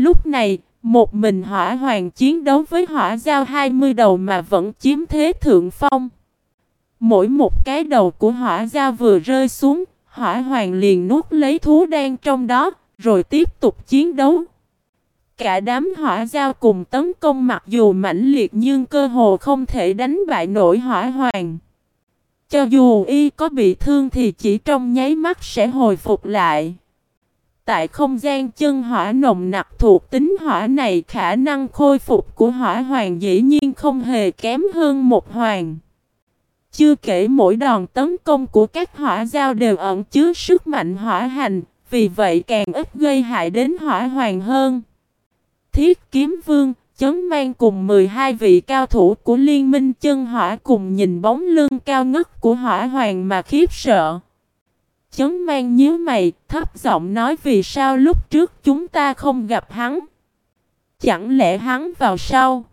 Lúc này, một mình hỏa hoàng chiến đấu với hỏa giao 20 đầu mà vẫn chiếm thế thượng phong. Mỗi một cái đầu của hỏa giao vừa rơi xuống, hỏa hoàng liền nuốt lấy thú đen trong đó, rồi tiếp tục chiến đấu. Cả đám hỏa giao cùng tấn công mặc dù mãnh liệt nhưng cơ hồ không thể đánh bại nổi hỏa hoàng. Cho dù y có bị thương thì chỉ trong nháy mắt sẽ hồi phục lại. Tại không gian chân hỏa nồng nặc thuộc tính hỏa này khả năng khôi phục của hỏa hoàng dĩ nhiên không hề kém hơn một hoàng. Chưa kể mỗi đòn tấn công của các hỏa giao đều ẩn chứa sức mạnh hỏa hành, vì vậy càng ít gây hại đến hỏa hoàng hơn. Thiết kiếm vương, chấn mang cùng 12 vị cao thủ của liên minh chân hỏa cùng nhìn bóng lưng cao ngất của hỏa hoàng mà khiếp sợ. Chấn mang nhíu mày, thấp giọng nói vì sao lúc trước chúng ta không gặp hắn. Chẳng lẽ hắn vào sau?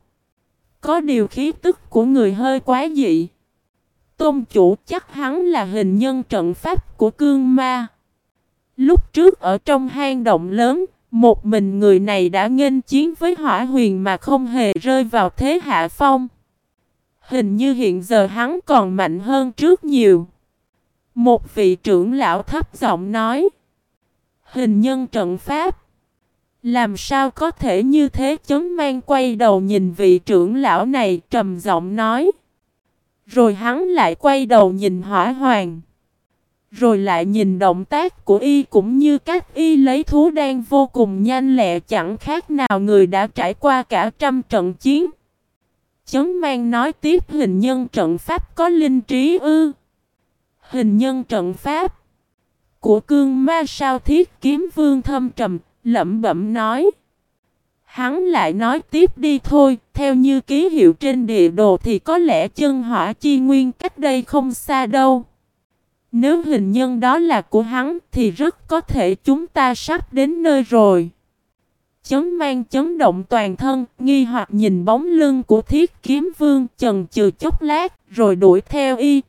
Có điều khí tức của người hơi quá dị. Tôn chủ chắc hắn là hình nhân trận pháp của cương ma. Lúc trước ở trong hang động lớn, một mình người này đã nghênh chiến với hỏa huyền mà không hề rơi vào thế hạ phong. Hình như hiện giờ hắn còn mạnh hơn trước nhiều. Một vị trưởng lão thấp giọng nói. Hình nhân trận pháp. Làm sao có thể như thế chấn mang quay đầu nhìn vị trưởng lão này trầm giọng nói. Rồi hắn lại quay đầu nhìn hỏa hoàng. Rồi lại nhìn động tác của y cũng như cách y lấy thú đen vô cùng nhanh lẹ, chẳng khác nào người đã trải qua cả trăm trận chiến. Chấn mang nói tiếp hình nhân trận pháp có linh trí ư. Hình nhân trận pháp của cương ma sao thiết kiếm vương thâm trầm, lẩm bẩm nói. Hắn lại nói tiếp đi thôi, theo như ký hiệu trên địa đồ thì có lẽ chân hỏa chi nguyên cách đây không xa đâu. Nếu hình nhân đó là của hắn thì rất có thể chúng ta sắp đến nơi rồi. Chấn mang chấn động toàn thân, nghi hoặc nhìn bóng lưng của thiết kiếm vương chần chừ chốc lát rồi đuổi theo y.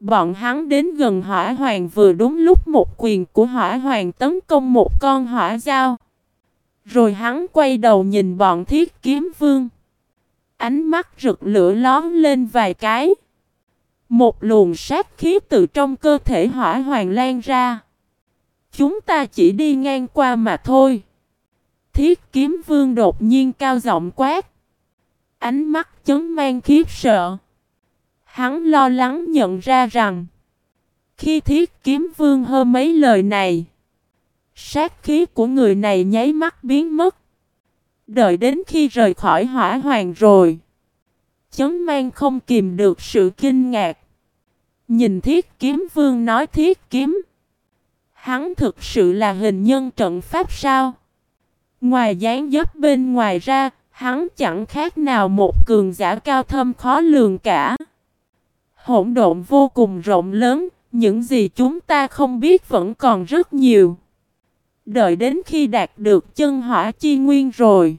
Bọn hắn đến gần hỏa hoàng vừa đúng lúc một quyền của hỏa hoàng tấn công một con hỏa dao. Rồi hắn quay đầu nhìn bọn thiết kiếm vương. Ánh mắt rực lửa lón lên vài cái. Một luồng sát khí từ trong cơ thể hỏa hoàng lan ra. Chúng ta chỉ đi ngang qua mà thôi. Thiết kiếm vương đột nhiên cao giọng quát. Ánh mắt chấn mang khiếp sợ. Hắn lo lắng nhận ra rằng. Khi thiết kiếm vương hơ mấy lời này. Sát khí của người này nháy mắt biến mất. Đợi đến khi rời khỏi hỏa hoàng rồi. Chấn mang không kìm được sự kinh ngạc. Nhìn thiết kiếm vương nói thiết kiếm. Hắn thực sự là hình nhân trận pháp sao? Ngoài dáng dấp bên ngoài ra, hắn chẳng khác nào một cường giả cao thâm khó lường cả. Hỗn độn vô cùng rộng lớn, những gì chúng ta không biết vẫn còn rất nhiều. Đợi đến khi đạt được chân hỏa chi nguyên rồi.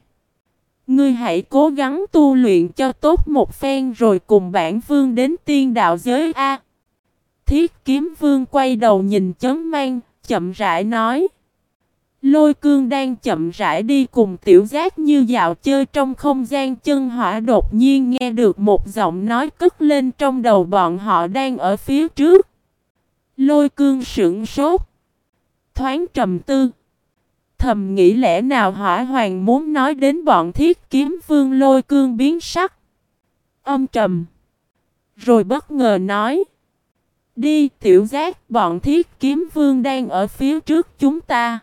Ngươi hãy cố gắng tu luyện cho tốt một phen rồi cùng bản vương đến tiên đạo giới A. Thiết kiếm vương quay đầu nhìn chấn mang, chậm rãi nói. Lôi cương đang chậm rãi đi cùng tiểu giác như dạo chơi trong không gian chân hỏa đột nhiên nghe được một giọng nói cất lên trong đầu bọn họ đang ở phía trước. Lôi cương sững sốt. Thoáng trầm tư. Thầm nghĩ lẽ nào hỏa hoàng muốn nói đến bọn thiết kiếm vương lôi cương biến sắc. Âm trầm. Rồi bất ngờ nói. Đi, tiểu giác, bọn thiết kiếm vương đang ở phía trước chúng ta.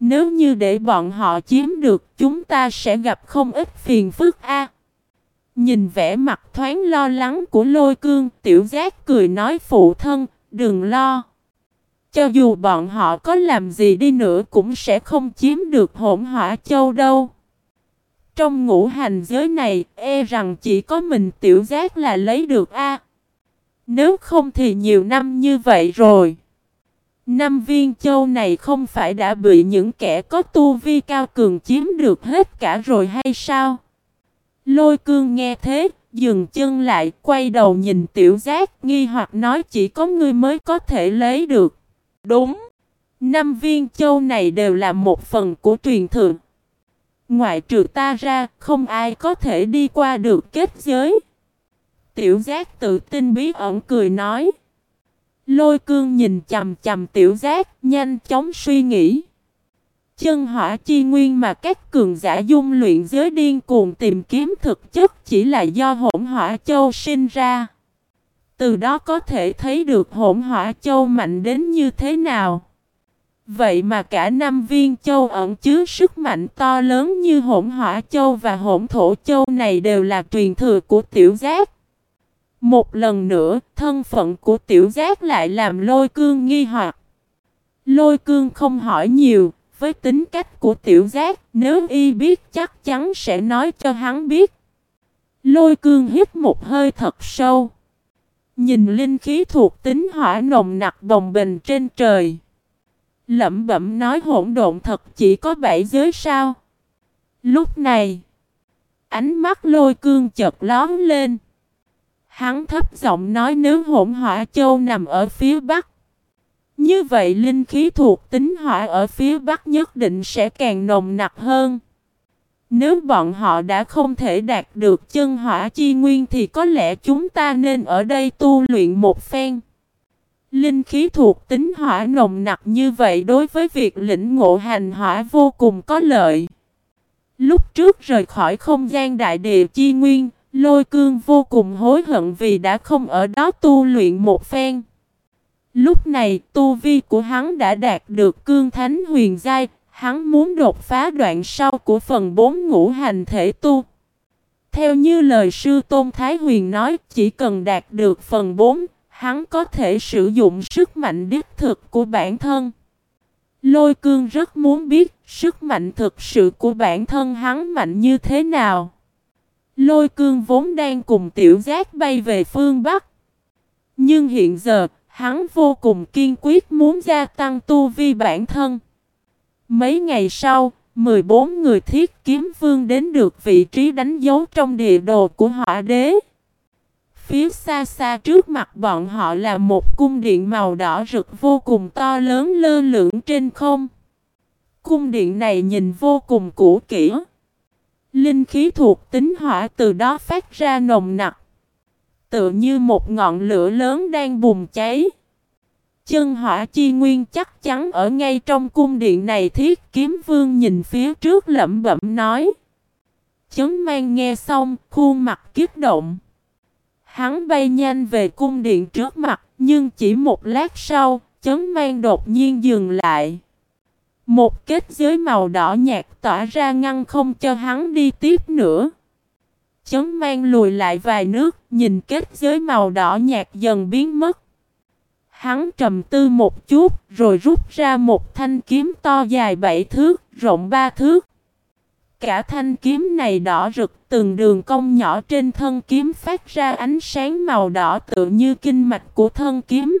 Nếu như để bọn họ chiếm được chúng ta sẽ gặp không ít phiền phức a. Nhìn vẻ mặt thoáng lo lắng của lôi cương tiểu giác cười nói phụ thân đừng lo. Cho dù bọn họ có làm gì đi nữa cũng sẽ không chiếm được hỗn hỏa châu đâu. Trong ngũ hành giới này, e rằng chỉ có mình tiểu giác là lấy được A. Nếu không thì nhiều năm như vậy rồi. Năm viên châu này không phải đã bị những kẻ có tu vi cao cường chiếm được hết cả rồi hay sao? Lôi cương nghe thế, dừng chân lại, quay đầu nhìn tiểu giác, nghi hoặc nói chỉ có ngươi mới có thể lấy được. Đúng, năm viên châu này đều là một phần của truyền thượng. Ngoại trừ ta ra, không ai có thể đi qua được kết giới. Tiểu giác tự tin bí ẩn cười nói. Lôi cương nhìn chầm chầm tiểu giác, nhanh chóng suy nghĩ. Chân hỏa chi nguyên mà các cường giả dung luyện giới điên cuồng tìm kiếm thực chất chỉ là do hỗn hỏa châu sinh ra. Từ đó có thể thấy được hỗn hỏa châu mạnh đến như thế nào. Vậy mà cả năm viên châu ẩn chứa sức mạnh to lớn như hỗn hỏa châu và hỗn thổ châu này đều là truyền thừa của tiểu giác. Một lần nữa, thân phận của tiểu giác lại làm lôi cương nghi hoặc. Lôi cương không hỏi nhiều, với tính cách của tiểu giác, nếu y biết chắc chắn sẽ nói cho hắn biết. Lôi cương hít một hơi thật sâu. Nhìn linh khí thuộc tính hỏa nồng nặc bồng bềnh trên trời. Lẩm bẩm nói hỗn độn thật chỉ có bảy giới sao. Lúc này, ánh mắt lôi cương chợt lón lên. Hắn thấp giọng nói nếu hỗn hỏa châu nằm ở phía bắc. Như vậy linh khí thuộc tính hỏa ở phía bắc nhất định sẽ càng nồng nặc hơn. Nếu bọn họ đã không thể đạt được chân hỏa chi nguyên thì có lẽ chúng ta nên ở đây tu luyện một phen. Linh khí thuộc tính hỏa nồng nặc như vậy đối với việc lĩnh ngộ hành hỏa vô cùng có lợi. Lúc trước rời khỏi không gian đại địa chi nguyên, lôi cương vô cùng hối hận vì đã không ở đó tu luyện một phen. Lúc này tu vi của hắn đã đạt được cương thánh huyền giai, hắn muốn đột phá đoạn sau của phần 4 ngũ hành thể tu. Theo như lời sư Tôn Thái Huyền nói, chỉ cần đạt được phần 4, hắn có thể sử dụng sức mạnh đích thực của bản thân. Lôi cương rất muốn biết sức mạnh thực sự của bản thân hắn mạnh như thế nào. Lôi cương vốn đang cùng tiểu giác bay về phương Bắc. Nhưng hiện giờ, hắn vô cùng kiên quyết muốn gia tăng tu vi bản thân. Mấy ngày sau, 14 người thiết kiếm vương đến được vị trí đánh dấu trong địa đồ của hỏa đế. Phía xa xa trước mặt bọn họ là một cung điện màu đỏ rực vô cùng to lớn lơ lửng trên không. Cung điện này nhìn vô cùng cũ kỹ. Linh khí thuộc tính hỏa từ đó phát ra nồng nặc. Tựa như một ngọn lửa lớn đang bùng cháy. Chân hỏa chi nguyên chắc chắn ở ngay trong cung điện này thiết kiếm vương nhìn phía trước lẩm bẩm nói. Chấn mang nghe xong, khuôn mặt kiếp động. Hắn bay nhanh về cung điện trước mặt, nhưng chỉ một lát sau, chấn mang đột nhiên dừng lại. Một kết giới màu đỏ nhạt tỏa ra ngăn không cho hắn đi tiếp nữa. Chấn mang lùi lại vài nước, nhìn kết giới màu đỏ nhạt dần biến mất. Hắn trầm tư một chút, rồi rút ra một thanh kiếm to dài bảy thước, rộng ba thước. Cả thanh kiếm này đỏ rực, từng đường cong nhỏ trên thân kiếm phát ra ánh sáng màu đỏ tự như kinh mạch của thân kiếm.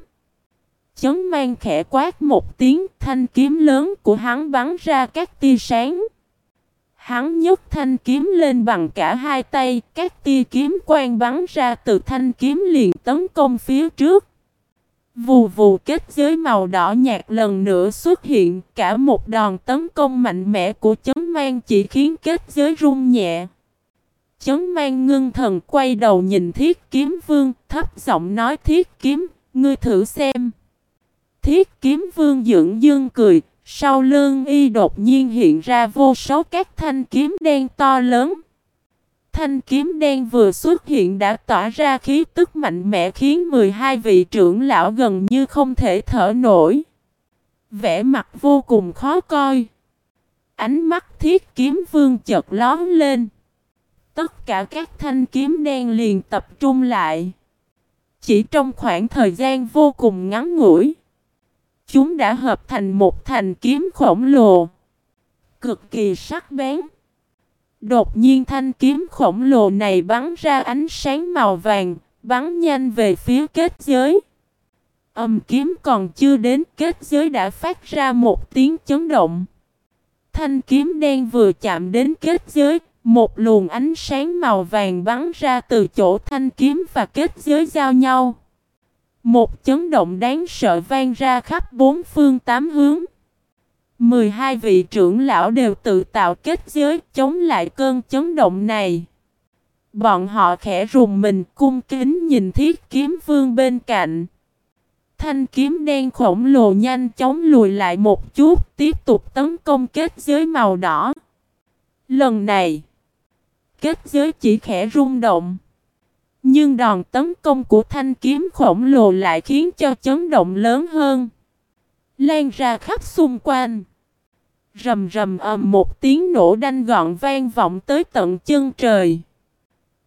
Chấn mang khẽ quát một tiếng, thanh kiếm lớn của hắn bắn ra các tia sáng. Hắn nhấc thanh kiếm lên bằng cả hai tay, các tia kiếm quang bắn ra từ thanh kiếm liền tấn công phía trước. Vù vù kết giới màu đỏ nhạt lần nữa xuất hiện, cả một đòn tấn công mạnh mẽ của chấn mang chỉ khiến kết giới rung nhẹ. Chấn mang ngưng thần quay đầu nhìn thiết kiếm vương, thấp giọng nói thiết kiếm, ngươi thử xem. Thiết kiếm vương dưỡng dương cười, sau lưng y đột nhiên hiện ra vô số các thanh kiếm đen to lớn. Thanh kiếm đen vừa xuất hiện đã tỏa ra khí tức mạnh mẽ khiến 12 vị trưởng lão gần như không thể thở nổi. Vẻ mặt vô cùng khó coi. Ánh mắt thiết kiếm vương chợt lón lên. Tất cả các thanh kiếm đen liền tập trung lại. Chỉ trong khoảng thời gian vô cùng ngắn ngủi. Chúng đã hợp thành một thành kiếm khổng lồ. Cực kỳ sắc bén. Đột nhiên thanh kiếm khổng lồ này bắn ra ánh sáng màu vàng, bắn nhanh về phía kết giới. Âm kiếm còn chưa đến kết giới đã phát ra một tiếng chấn động. Thanh kiếm đen vừa chạm đến kết giới, một luồng ánh sáng màu vàng bắn ra từ chỗ thanh kiếm và kết giới giao nhau. Một chấn động đáng sợ vang ra khắp bốn phương tám hướng. 12 vị trưởng lão đều tự tạo kết giới chống lại cơn chấn động này. Bọn họ khẽ rùng mình cung kính nhìn thiết kiếm vương bên cạnh. Thanh kiếm đen khổng lồ nhanh chóng lùi lại một chút, tiếp tục tấn công kết giới màu đỏ. Lần này, kết giới chỉ khẽ rung động. Nhưng đòn tấn công của thanh kiếm khổng lồ lại khiến cho chấn động lớn hơn. Lan ra khắp xung quanh. Rầm rầm ầm một tiếng nổ đanh gọn vang vọng tới tận chân trời.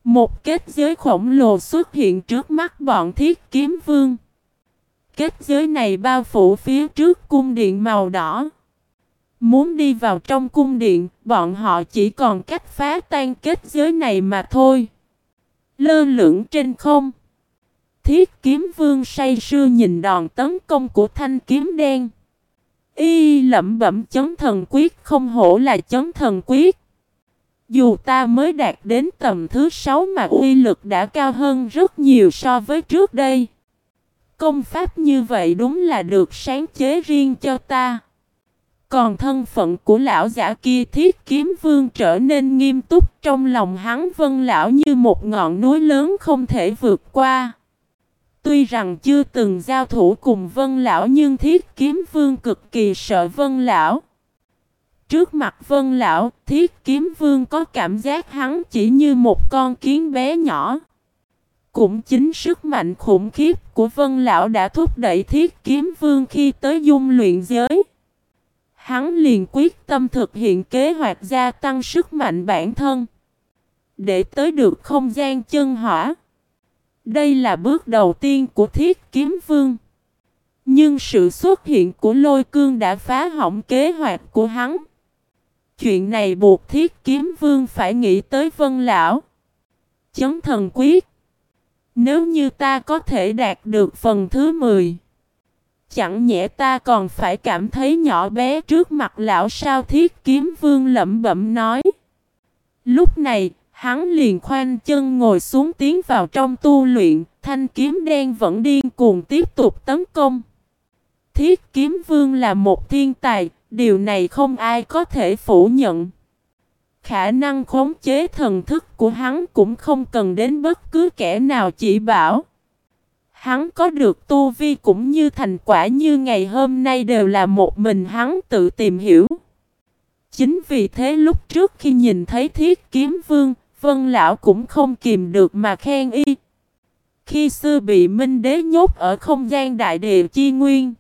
Một kết giới khổng lồ xuất hiện trước mắt bọn thiết kiếm vương. Kết giới này bao phủ phía trước cung điện màu đỏ. Muốn đi vào trong cung điện, bọn họ chỉ còn cách phá tan kết giới này mà thôi. Lơ lửng trên không. Thiết kiếm vương say sưa nhìn đòn tấn công của thanh kiếm đen. Y lẩm bẩm, chấn thần quyết không hổ là chấn thần quyết. Dù ta mới đạt đến tầm thứ sáu mà uy lực đã cao hơn rất nhiều so với trước đây. Công pháp như vậy đúng là được sáng chế riêng cho ta. Còn thân phận của lão giả kia thiết kiếm vương trở nên nghiêm túc trong lòng hắn vân lão như một ngọn núi lớn không thể vượt qua. Tuy rằng chưa từng giao thủ cùng vân lão nhưng thiết kiếm vương cực kỳ sợ vân lão. Trước mặt vân lão, thiết kiếm vương có cảm giác hắn chỉ như một con kiến bé nhỏ. Cũng chính sức mạnh khủng khiếp của vân lão đã thúc đẩy thiết kiếm vương khi tới dung luyện giới. Hắn liền quyết tâm thực hiện kế hoạch gia tăng sức mạnh bản thân. Để tới được không gian chân hỏa. Đây là bước đầu tiên của thiết kiếm vương. Nhưng sự xuất hiện của lôi cương đã phá hỏng kế hoạch của hắn. Chuyện này buộc thiết kiếm vương phải nghĩ tới vân lão. Chấn thần quyết. Nếu như ta có thể đạt được phần thứ 10. Chẳng nhẽ ta còn phải cảm thấy nhỏ bé trước mặt lão sao thiết kiếm vương lẩm bẩm nói. Lúc này, hắn liền khoanh chân ngồi xuống tiến vào trong tu luyện, thanh kiếm đen vẫn điên cuồng tiếp tục tấn công. Thiết kiếm vương là một thiên tài, điều này không ai có thể phủ nhận. Khả năng khống chế thần thức của hắn cũng không cần đến bất cứ kẻ nào chỉ bảo. Hắn có được tu vi cũng như thành quả như ngày hôm nay đều là một mình hắn tự tìm hiểu. Chính vì thế lúc trước khi nhìn thấy thiết kiếm vương, vân lão cũng không kìm được mà khen y. Khi xưa bị Minh Đế nhốt ở không gian đại địa chi nguyên,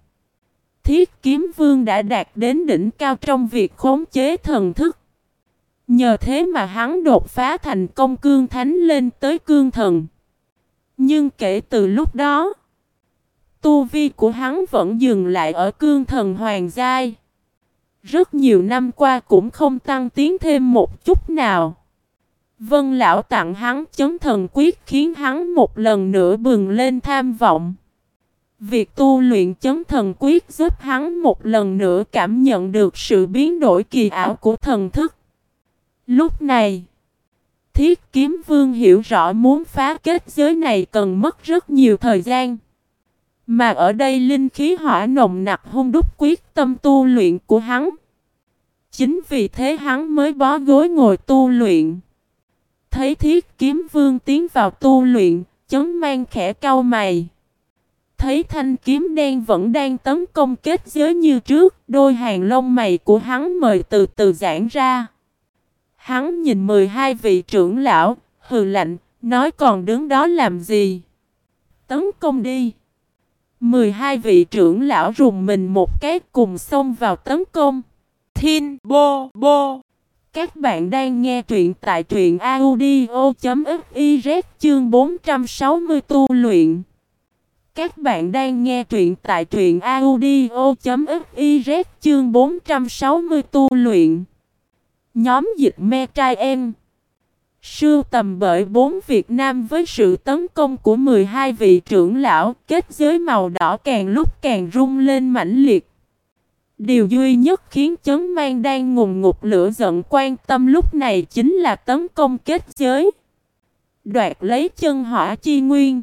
thiết kiếm vương đã đạt đến đỉnh cao trong việc khống chế thần thức. Nhờ thế mà hắn đột phá thành công cương thánh lên tới cương thần. Nhưng kể từ lúc đó, tu vi của hắn vẫn dừng lại ở cương thần hoàng giai. Rất nhiều năm qua cũng không tăng tiến thêm một chút nào. Vân lão tặng hắn chấn thần quyết khiến hắn một lần nữa bừng lên tham vọng. Việc tu luyện chấn thần quyết giúp hắn một lần nữa cảm nhận được sự biến đổi kỳ ảo của thần thức. Lúc này, Thiết kiếm vương hiểu rõ muốn phá kết giới này cần mất rất nhiều thời gian. Mà ở đây linh khí hỏa nồng nặc hung đúc quyết tâm tu luyện của hắn. Chính vì thế hắn mới bó gối ngồi tu luyện. Thấy thiết kiếm vương tiến vào tu luyện, chấn mang khẽ cau mày. Thấy thanh kiếm đen vẫn đang tấn công kết giới như trước, đôi hàng lông mày của hắn mời từ từ giãn ra. Hắn nhìn 12 vị trưởng lão, hừ lạnh, nói còn đứng đó làm gì? Tấn công đi! 12 vị trưởng lão rùng mình một cái cùng xông vào tấn công. Thiên bô bô! Các bạn đang nghe truyện tại truyện audio.fiz chương 460 tu luyện. Các bạn đang nghe truyện tại truyện audio.fiz chương 460 tu luyện. Nhóm dịch me trai em Sưu tầm bởi bốn Việt Nam với sự tấn công của 12 vị trưởng lão, kết giới màu đỏ càng lúc càng rung lên mãnh liệt. Điều duy nhất khiến chấn mang đang ngùng ngục lửa giận quan tâm lúc này chính là tấn công kết giới. Đoạt lấy chân hỏa chi nguyên.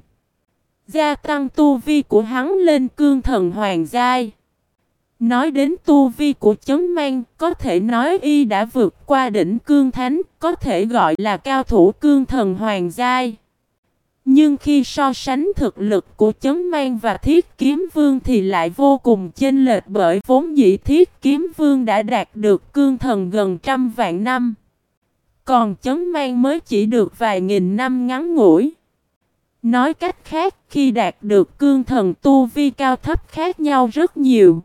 Gia tăng tu vi của hắn lên cương thần hoàng giai. Nói đến tu vi của chấn mang, có thể nói y đã vượt qua đỉnh cương thánh, có thể gọi là cao thủ cương thần hoàng giai. Nhưng khi so sánh thực lực của chấn mang và thiết kiếm vương thì lại vô cùng chênh lệch bởi vốn dĩ thiết kiếm vương đã đạt được cương thần gần trăm vạn năm. Còn chấn mang mới chỉ được vài nghìn năm ngắn ngủi. Nói cách khác, khi đạt được cương thần tu vi cao thấp khác nhau rất nhiều.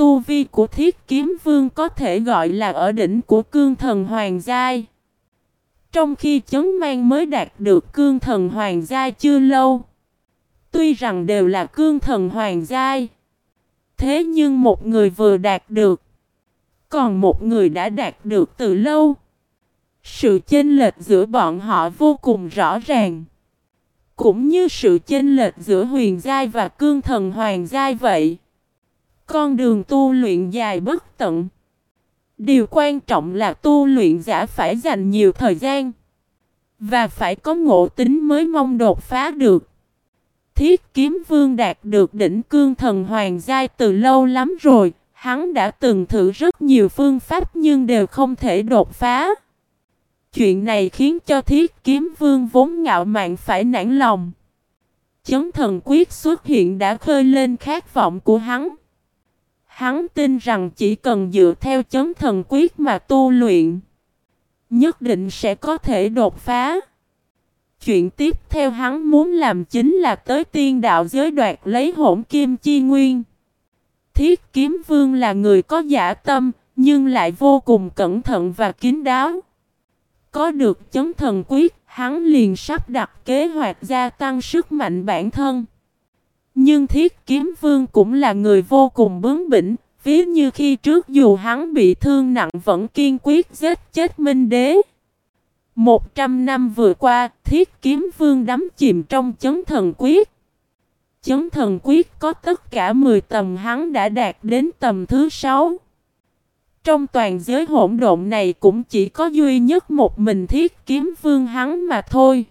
Tu vi của thiết kiếm vương có thể gọi là ở đỉnh của cương thần hoàng giai. Trong khi chấn mang mới đạt được cương thần hoàng giai chưa lâu. Tuy rằng đều là cương thần hoàng giai. Thế nhưng một người vừa đạt được. Còn một người đã đạt được từ lâu. Sự chênh lệch giữa bọn họ vô cùng rõ ràng. Cũng như sự chênh lệch giữa huyền giai và cương thần hoàng giai vậy. Con đường tu luyện dài bất tận. Điều quan trọng là tu luyện giả phải dành nhiều thời gian. Và phải có ngộ tính mới mong đột phá được. Thiết kiếm vương đạt được đỉnh cương thần hoàng giai từ lâu lắm rồi. Hắn đã từng thử rất nhiều phương pháp nhưng đều không thể đột phá. Chuyện này khiến cho thiết kiếm vương vốn ngạo mạn phải nản lòng. Chấn thần quyết xuất hiện đã khơi lên khát vọng của hắn. Hắn tin rằng chỉ cần dựa theo chấn thần quyết mà tu luyện, nhất định sẽ có thể đột phá. Chuyện tiếp theo hắn muốn làm chính là tới tiên đạo giới đoạt lấy hỗn kim chi nguyên. Thiết kiếm vương là người có giả tâm, nhưng lại vô cùng cẩn thận và kín đáo. Có được chấn thần quyết, hắn liền sắp đặt kế hoạch gia tăng sức mạnh bản thân. Nhưng thiết kiếm vương cũng là người vô cùng bướng bỉnh, ví như khi trước dù hắn bị thương nặng vẫn kiên quyết giết chết minh đế. Một trăm năm vừa qua, thiết kiếm vương đắm chìm trong chấn thần quyết. Chấn thần quyết có tất cả 10 tầm hắn đã đạt đến tầm thứ 6. Trong toàn giới hỗn độn này cũng chỉ có duy nhất một mình thiết kiếm vương hắn mà thôi.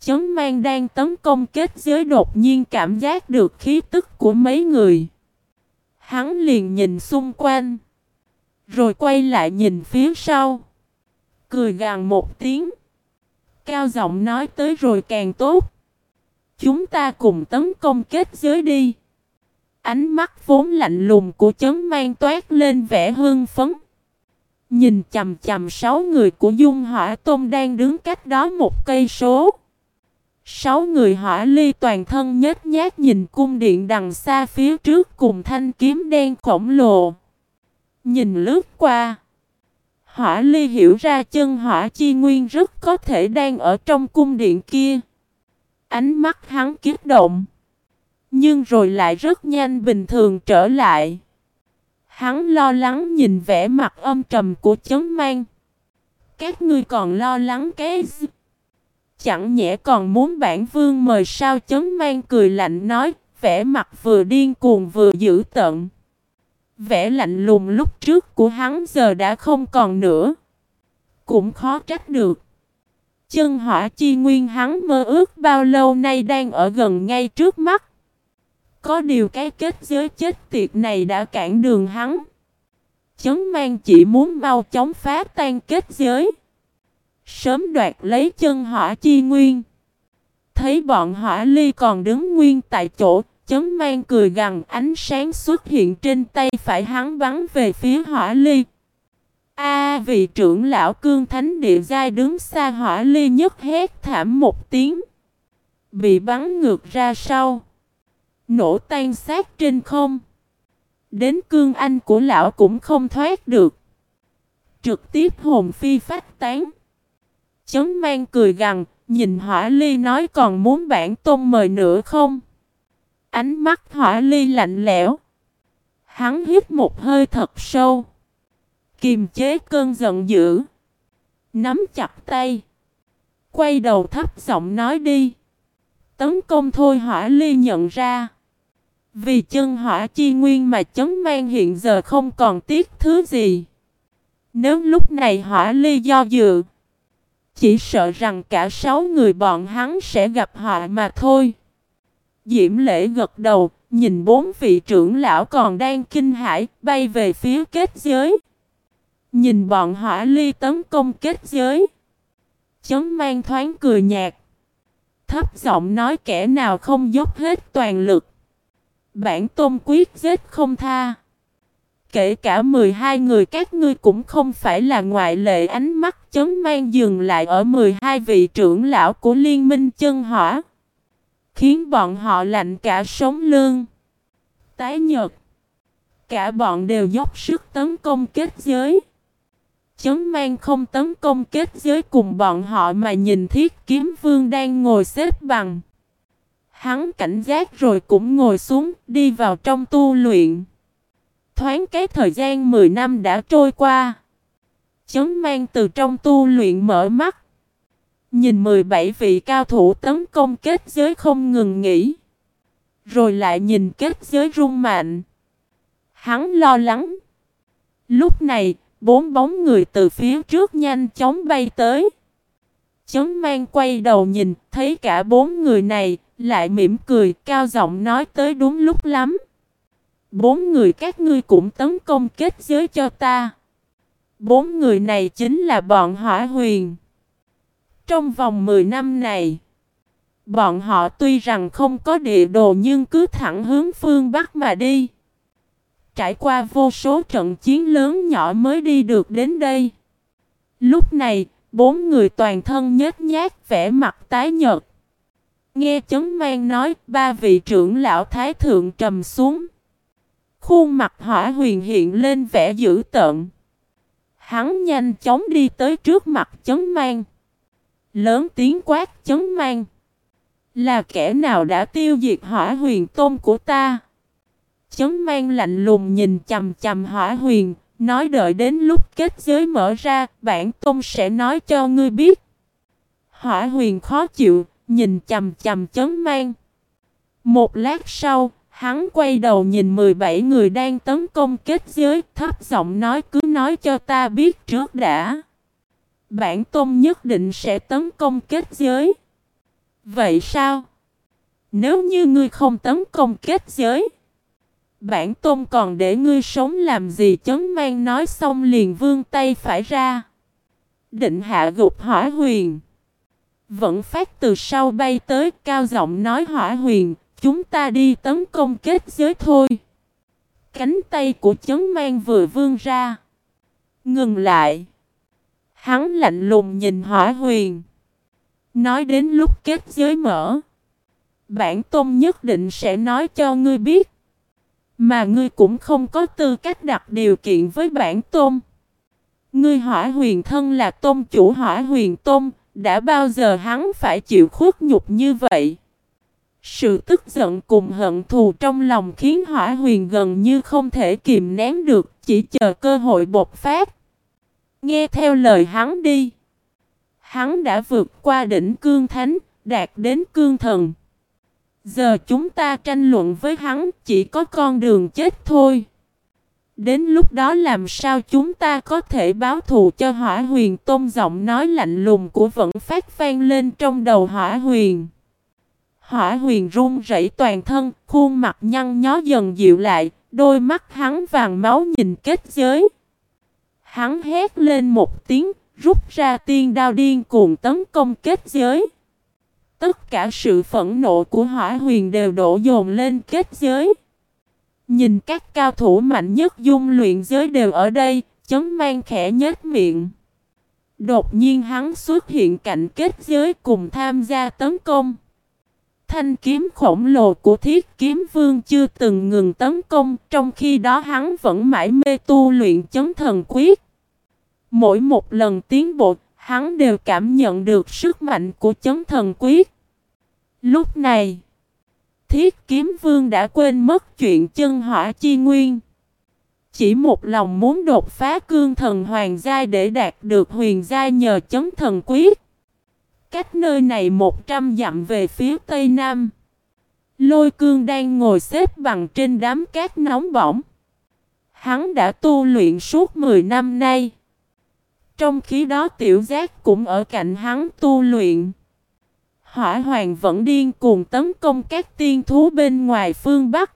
Chấn mang đang tấn công kết giới đột nhiên cảm giác được khí tức của mấy người. Hắn liền nhìn xung quanh. Rồi quay lại nhìn phía sau. Cười gằn một tiếng. Cao giọng nói tới rồi càng tốt. Chúng ta cùng tấn công kết giới đi. Ánh mắt vốn lạnh lùng của chấn mang toát lên vẻ hương phấn. Nhìn chầm chầm sáu người của Dung Hỏa Tôn đang đứng cách đó một cây số. Sáu người hỏa ly toàn thân nhếch nhát nhìn cung điện đằng xa phía trước cùng thanh kiếm đen khổng lồ. Nhìn lướt qua. Hỏa ly hiểu ra chân hỏa chi nguyên rất có thể đang ở trong cung điện kia. Ánh mắt hắn kiếp động. Nhưng rồi lại rất nhanh bình thường trở lại. Hắn lo lắng nhìn vẻ mặt âm trầm của chấn mang. Các ngươi còn lo lắng cái gì? Chẳng nhẽ còn muốn bản vương mời sao chấn mang cười lạnh nói, vẻ mặt vừa điên cuồng vừa dữ tận. Vẻ lạnh lùng lúc trước của hắn giờ đã không còn nữa. Cũng khó trách được. Chân hỏa chi nguyên hắn mơ ước bao lâu nay đang ở gần ngay trước mắt. Có điều cái kết giới chết tiệt này đã cản đường hắn. Chấn mang chỉ muốn mau chóng phá tan kết giới. Sớm đoạt lấy chân hỏa chi nguyên. Thấy bọn hỏa ly còn đứng nguyên tại chỗ, chấm mang cười gằn ánh sáng xuất hiện trên tay phải hắn bắn về phía hỏa ly. A vị trưởng lão cương thánh địa giai đứng xa hỏa ly nhất hét thảm một tiếng. Bị bắn ngược ra sau. Nổ tan xác trên không. Đến cương anh của lão cũng không thoát được. Trực tiếp hồn phi phách tán. Chấn mang cười gằn, nhìn hỏa ly nói còn muốn bản tôn mời nữa không? Ánh mắt hỏa ly lạnh lẽo. Hắn hít một hơi thật sâu. Kiềm chế cơn giận dữ. Nắm chặt tay. Quay đầu thấp giọng nói đi. Tấn công thôi hỏa ly nhận ra. Vì chân hỏa chi nguyên mà chấn mang hiện giờ không còn tiếc thứ gì. Nếu lúc này hỏa ly do dự. Chỉ sợ rằng cả sáu người bọn hắn sẽ gặp họ mà thôi. Diễm lễ gật đầu, nhìn bốn vị trưởng lão còn đang kinh hãi, bay về phía kết giới. Nhìn bọn hỏa ly tấn công kết giới. chấm mang thoáng cười nhạt. Thấp giọng nói kẻ nào không dốc hết toàn lực. Bản tôn quyết giết không tha. Kể cả 12 người các ngươi cũng không phải là ngoại lệ ánh mắt chấn mang dừng lại ở 12 vị trưởng lão của liên minh chân hỏa. Khiến bọn họ lạnh cả sống lương. Tái nhật. Cả bọn đều dốc sức tấn công kết giới. Chấn mang không tấn công kết giới cùng bọn họ mà nhìn thiết kiếm vương đang ngồi xếp bằng. Hắn cảnh giác rồi cũng ngồi xuống, đi vào trong tu luyện. Thoáng cái thời gian 10 năm đã trôi qua. Chấn mang từ trong tu luyện mở mắt. Nhìn 17 vị cao thủ tấn công kết giới không ngừng nghỉ. Rồi lại nhìn kết giới rung mạnh. Hắn lo lắng. Lúc này, bốn bóng người từ phía trước nhanh chóng bay tới. Chấn mang quay đầu nhìn, thấy cả bốn người này, lại mỉm cười, cao giọng nói tới đúng lúc lắm. Bốn người các ngươi cũng tấn công kết giới cho ta. Bốn người này chính là bọn hỏa huyền. Trong vòng 10 năm này, bọn họ tuy rằng không có địa đồ nhưng cứ thẳng hướng phương Bắc mà đi. Trải qua vô số trận chiến lớn nhỏ mới đi được đến đây. Lúc này, bốn người toàn thân nhếch nhác vẻ mặt tái nhợt. Nghe chấn mang nói, ba vị trưởng lão thái thượng trầm xuống. Khuôn mặt hỏa huyền hiện lên vẻ dữ tợn. Hắn nhanh chóng đi tới trước mặt chấn mang. Lớn tiếng quát chấn mang. Là kẻ nào đã tiêu diệt hỏa huyền tôn của ta? Chấn mang lạnh lùng nhìn chầm chầm hỏa huyền, nói đợi đến lúc kết giới mở ra, bản tôn sẽ nói cho ngươi biết. Hỏa huyền khó chịu, nhìn chầm chầm chấn mang. Một lát sau, hắn quay đầu nhìn 17 người đang tấn công kết giới, thấp giọng nói cứ nói cho ta biết trước đã. Bản tôn nhất định sẽ tấn công kết giới. Vậy sao? Nếu như ngươi không tấn công kết giới, bản tôn còn để ngươi sống làm gì chấn mang nói xong liền vương tay phải ra. Định hạ gục hỏa huyền. Vẫn phát từ sau bay tới cao giọng nói hỏa huyền, chúng ta đi tấn công kết giới thôi. Cánh tay của chấn mang vừa vươn ra. Ngừng lại. Hắn lạnh lùng nhìn hỏa huyền. Nói đến lúc kết giới mở. Bản tôn nhất định sẽ nói cho ngươi biết. Mà ngươi cũng không có tư cách đặt điều kiện với bản tôn. Ngươi hỏa huyền thân là tôn chủ hỏa huyền tôn, đã bao giờ hắn phải chịu khuất nhục như vậy? Sự tức giận cùng hận thù trong lòng khiến hỏa huyền gần như không thể kìm nén được, chỉ chờ cơ hội bộc phát. Nghe theo lời hắn đi. Hắn đã vượt qua đỉnh cương thánh, đạt đến cương thần. Giờ chúng ta tranh luận với hắn chỉ có con đường chết thôi. Đến lúc đó làm sao chúng ta có thể báo thù cho hỏa huyền tôn giọng nói lạnh lùng của vẫn phát vang lên trong đầu hỏa huyền. Hỏa huyền run rẩy toàn thân, khuôn mặt nhăn nhó dần dịu lại, đôi mắt hắn vàng máu nhìn kết giới. Hắn hét lên một tiếng, rút ra tiên đao điên cuồng tấn công kết giới. Tất cả sự phẫn nộ của hỏa huyền đều đổ dồn lên kết giới. Nhìn các cao thủ mạnh nhất dung luyện giới đều ở đây, chấn mang khẽ nhếch miệng. Đột nhiên hắn xuất hiện cạnh kết giới cùng tham gia tấn công. Thanh kiếm khổng lồ của thiết kiếm vương chưa từng ngừng tấn công, trong khi đó hắn vẫn mãi mê tu luyện chấn thần quyết. Mỗi một lần tiến bộ, hắn đều cảm nhận được sức mạnh của chấn thần quyết. Lúc này, thiết kiếm vương đã quên mất chuyện chân hỏa chi nguyên. Chỉ một lòng muốn đột phá cương thần hoàng giai để đạt được huyền giai nhờ chấn thần quyết. Cách nơi này 100 dặm về phía tây nam. Lôi cương đang ngồi xếp bằng trên đám cát nóng bỏng. Hắn đã tu luyện suốt 10 năm nay. Trong khi đó tiểu giác cũng ở cạnh hắn tu luyện. Hỏa hoàng vẫn điên cuồng tấn công các tiên thú bên ngoài phương Bắc.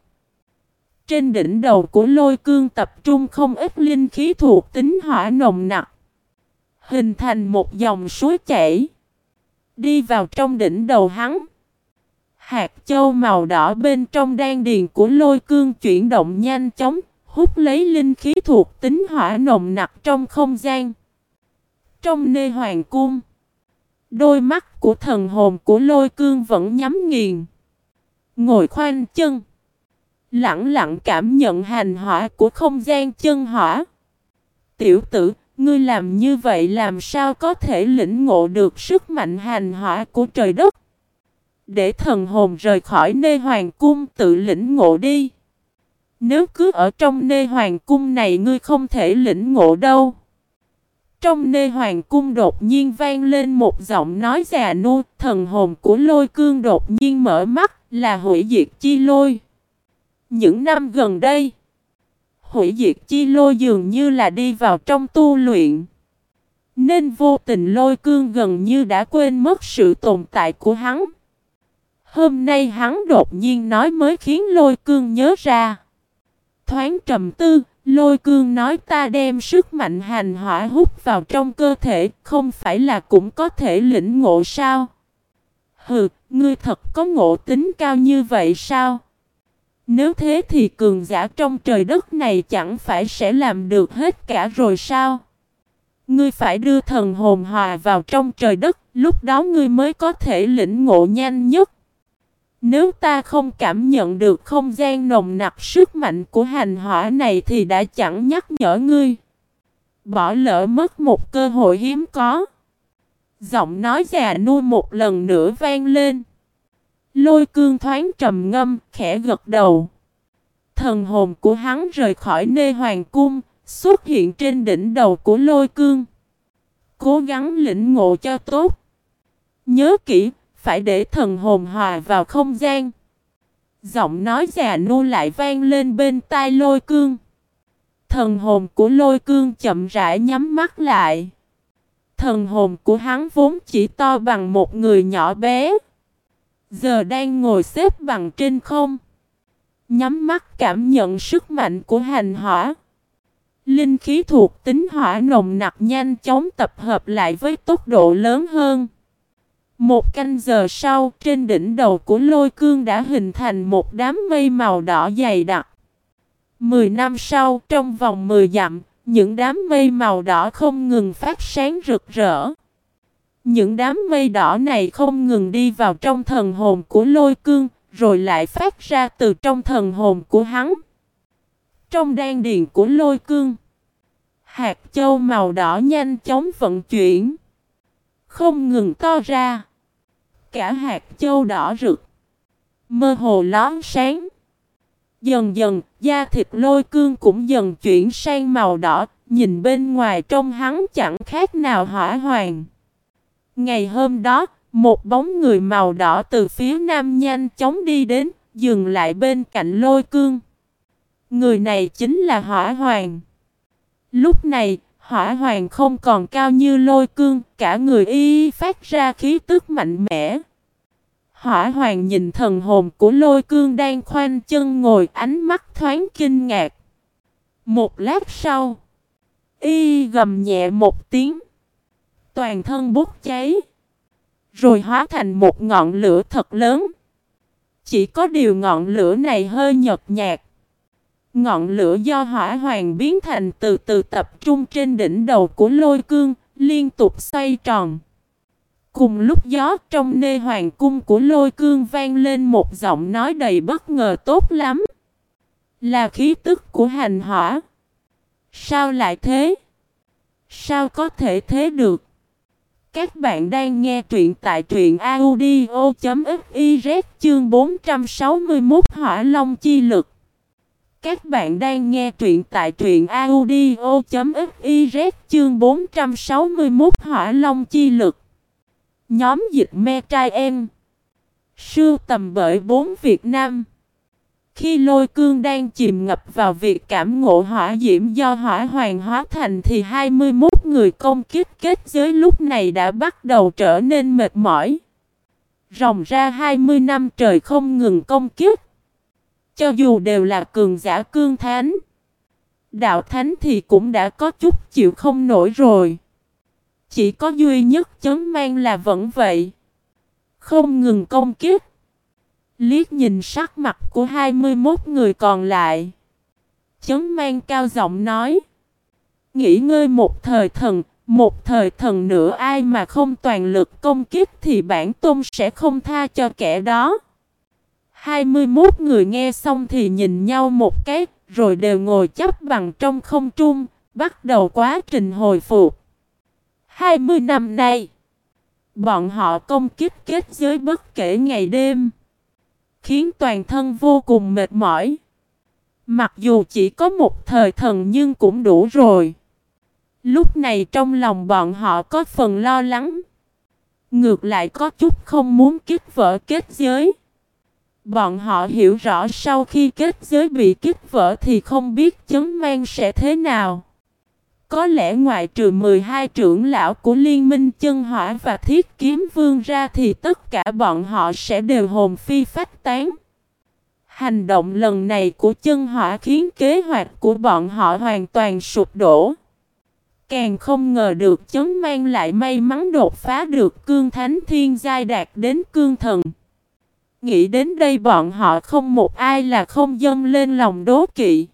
Trên đỉnh đầu của lôi cương tập trung không ít linh khí thuộc tính hỏa nồng nặc. Hình thành một dòng suối chảy. Đi vào trong đỉnh đầu hắn. Hạt châu màu đỏ bên trong đan điền của lôi cương chuyển động nhanh chóng, hút lấy linh khí thuộc tính hỏa nồng nặc trong không gian. Trong nê hoàng cung, đôi mắt của thần hồn của lôi cương vẫn nhắm nghiền. Ngồi khoanh chân, lặng lặng cảm nhận hành hỏa của không gian chân hỏa. Tiểu tử, ngươi làm như vậy làm sao có thể lĩnh ngộ được sức mạnh hành hỏa của trời đất? Để thần hồn rời khỏi nê hoàng cung tự lĩnh ngộ đi. Nếu cứ ở trong nê hoàng cung này ngươi không thể lĩnh ngộ đâu. Trong nê hoàng cung đột nhiên vang lên một giọng nói già nua, thần hồn của lôi cương đột nhiên mở mắt, là hủy diệt chi lôi. Những năm gần đây, hủy diệt chi lôi dường như là đi vào trong tu luyện. Nên vô tình lôi cương gần như đã quên mất sự tồn tại của hắn. Hôm nay hắn đột nhiên nói mới khiến lôi cương nhớ ra. Thoáng trầm tư, lôi cương nói ta đem sức mạnh hành hỏa hút vào trong cơ thể, không phải là cũng có thể lĩnh ngộ sao? Hừ, ngươi thật có ngộ tính cao như vậy sao? Nếu thế thì cường giả trong trời đất này chẳng phải sẽ làm được hết cả rồi sao? Ngươi phải đưa thần hồn hòa vào trong trời đất, lúc đó ngươi mới có thể lĩnh ngộ nhanh nhất. Nếu ta không cảm nhận được không gian nồng nặc sức mạnh của hành hỏa này thì đã chẳng nhắc nhở ngươi. Bỏ lỡ mất một cơ hội hiếm có. Giọng nói già nuôi một lần nữa vang lên. Lôi cương thoáng trầm ngâm, khẽ gật đầu. Thần hồn của hắn rời khỏi nê hoàng cung, xuất hiện trên đỉnh đầu của lôi cương. Cố gắng lĩnh ngộ cho tốt. Nhớ kỹ, phải để thần hồn hòa vào không gian. Giọng nói già nô lại vang lên bên tai lôi cương. Thần hồn của lôi cương chậm rãi nhắm mắt lại. Thần hồn của hắn vốn chỉ to bằng một người nhỏ bé. Giờ đang ngồi xếp bằng trên không. Nhắm mắt cảm nhận sức mạnh của hành hỏa. Linh khí thuộc tính hỏa nồng nặc nhanh chóng tập hợp lại với tốc độ lớn hơn. Một canh giờ sau, trên đỉnh đầu của lôi cương đã hình thành một đám mây màu đỏ dày đặc. Mười năm sau, trong vòng mười dặm, những đám mây màu đỏ không ngừng phát sáng rực rỡ. Những đám mây đỏ này không ngừng đi vào trong thần hồn của lôi cương, rồi lại phát ra từ trong thần hồn của hắn. Trong đan điền của lôi cương, hạt châu màu đỏ nhanh chóng vận chuyển, không ngừng to ra cả hạt châu đỏ rực. Mơ hồ lón sáng. Dần dần, da thịt lôi cương cũng dần chuyển sang màu đỏ, nhìn bên ngoài trong hắn chẳng khác nào hỏa hoàng. Ngày hôm đó, một bóng người màu đỏ từ phía nam nhanh chóng đi đến, dừng lại bên cạnh lôi cương. Người này chính là hỏa hoàng. Lúc này, hỏa hoàng không còn cao như lôi cương, cả người y phát ra khí tức mạnh mẽ. Hỏa hoàng nhìn thần hồn của lôi cương đang khoanh chân ngồi ánh mắt thoáng kinh ngạc. Một lát sau, y gầm nhẹ một tiếng. Toàn thân bốc cháy. Rồi hóa thành một ngọn lửa thật lớn. Chỉ có điều ngọn lửa này hơi nhợt nhạt. Ngọn lửa do hỏa hoàng biến thành từ từ tập trung trên đỉnh đầu của lôi cương, liên tục xoay tròn. Cùng lúc gió trong nê hoàng cung của lôi cương vang lên một giọng nói đầy bất ngờ tốt lắm. Là khí tức của hành hỏa. Sao lại thế? Sao có thể thế được? Các bạn đang nghe truyện tại truyện audio.fiz chương 461 Hỏa Long Chi Lực. Các bạn đang nghe truyện tại truyện audio.fiz chương 461 Hỏa Long Chi Lực. Nhóm dịch me trai em. Sưu tầm bởi bốn Việt Nam. Khi lôi cương đang chìm ngập vào việc cảm ngộ hỏa diễm do hỏa hoàng hóa thành thì 21 người công kích kết giới lúc này đã bắt đầu trở nên mệt mỏi. Ròng ra 20 năm trời không ngừng công kích. Cho dù đều là cường giả cương thánh. Đạo thánh thì cũng đã có chút chịu không nổi rồi. Chỉ có duy nhất chấn mang là vẫn vậy. Không ngừng công kích. Liếc nhìn sắc mặt của 21 người còn lại. Chấn mang cao giọng nói. Nghỉ ngơi một thời thần, một thời thần nữa ai mà không toàn lực công kiếp thì bản tôn sẽ không tha cho kẻ đó. 21 người nghe xong thì nhìn nhau một cái, rồi đều ngồi chấp bằng trong không trung, bắt đầu quá trình hồi phục. 20 năm nay, bọn họ công kích kết giới bất kể ngày đêm, khiến toàn thân vô cùng mệt mỏi. Mặc dù chỉ có một thời thần nhưng cũng đủ rồi. Lúc này trong lòng bọn họ có phần lo lắng. Ngược lại có chút không muốn kích vỡ kết giới. Bọn họ hiểu rõ sau khi kết giới bị kích vỡ thì không biết chấn mang sẽ thế nào. Có lẽ ngoài trừ 12 trưởng lão của Liên minh chân hỏa và thiết kiếm vương ra thì tất cả bọn họ sẽ đều hồn phi phách tán. Hành động lần này của chân hỏa khiến kế hoạch của bọn họ hoàn toàn sụp đổ. Càng không ngờ được chấn mang lại may mắn đột phá được cương thánh thiên giai đạt đến cương thần. Nghĩ đến đây bọn họ không một ai là không dâng lên lòng đố kỵ.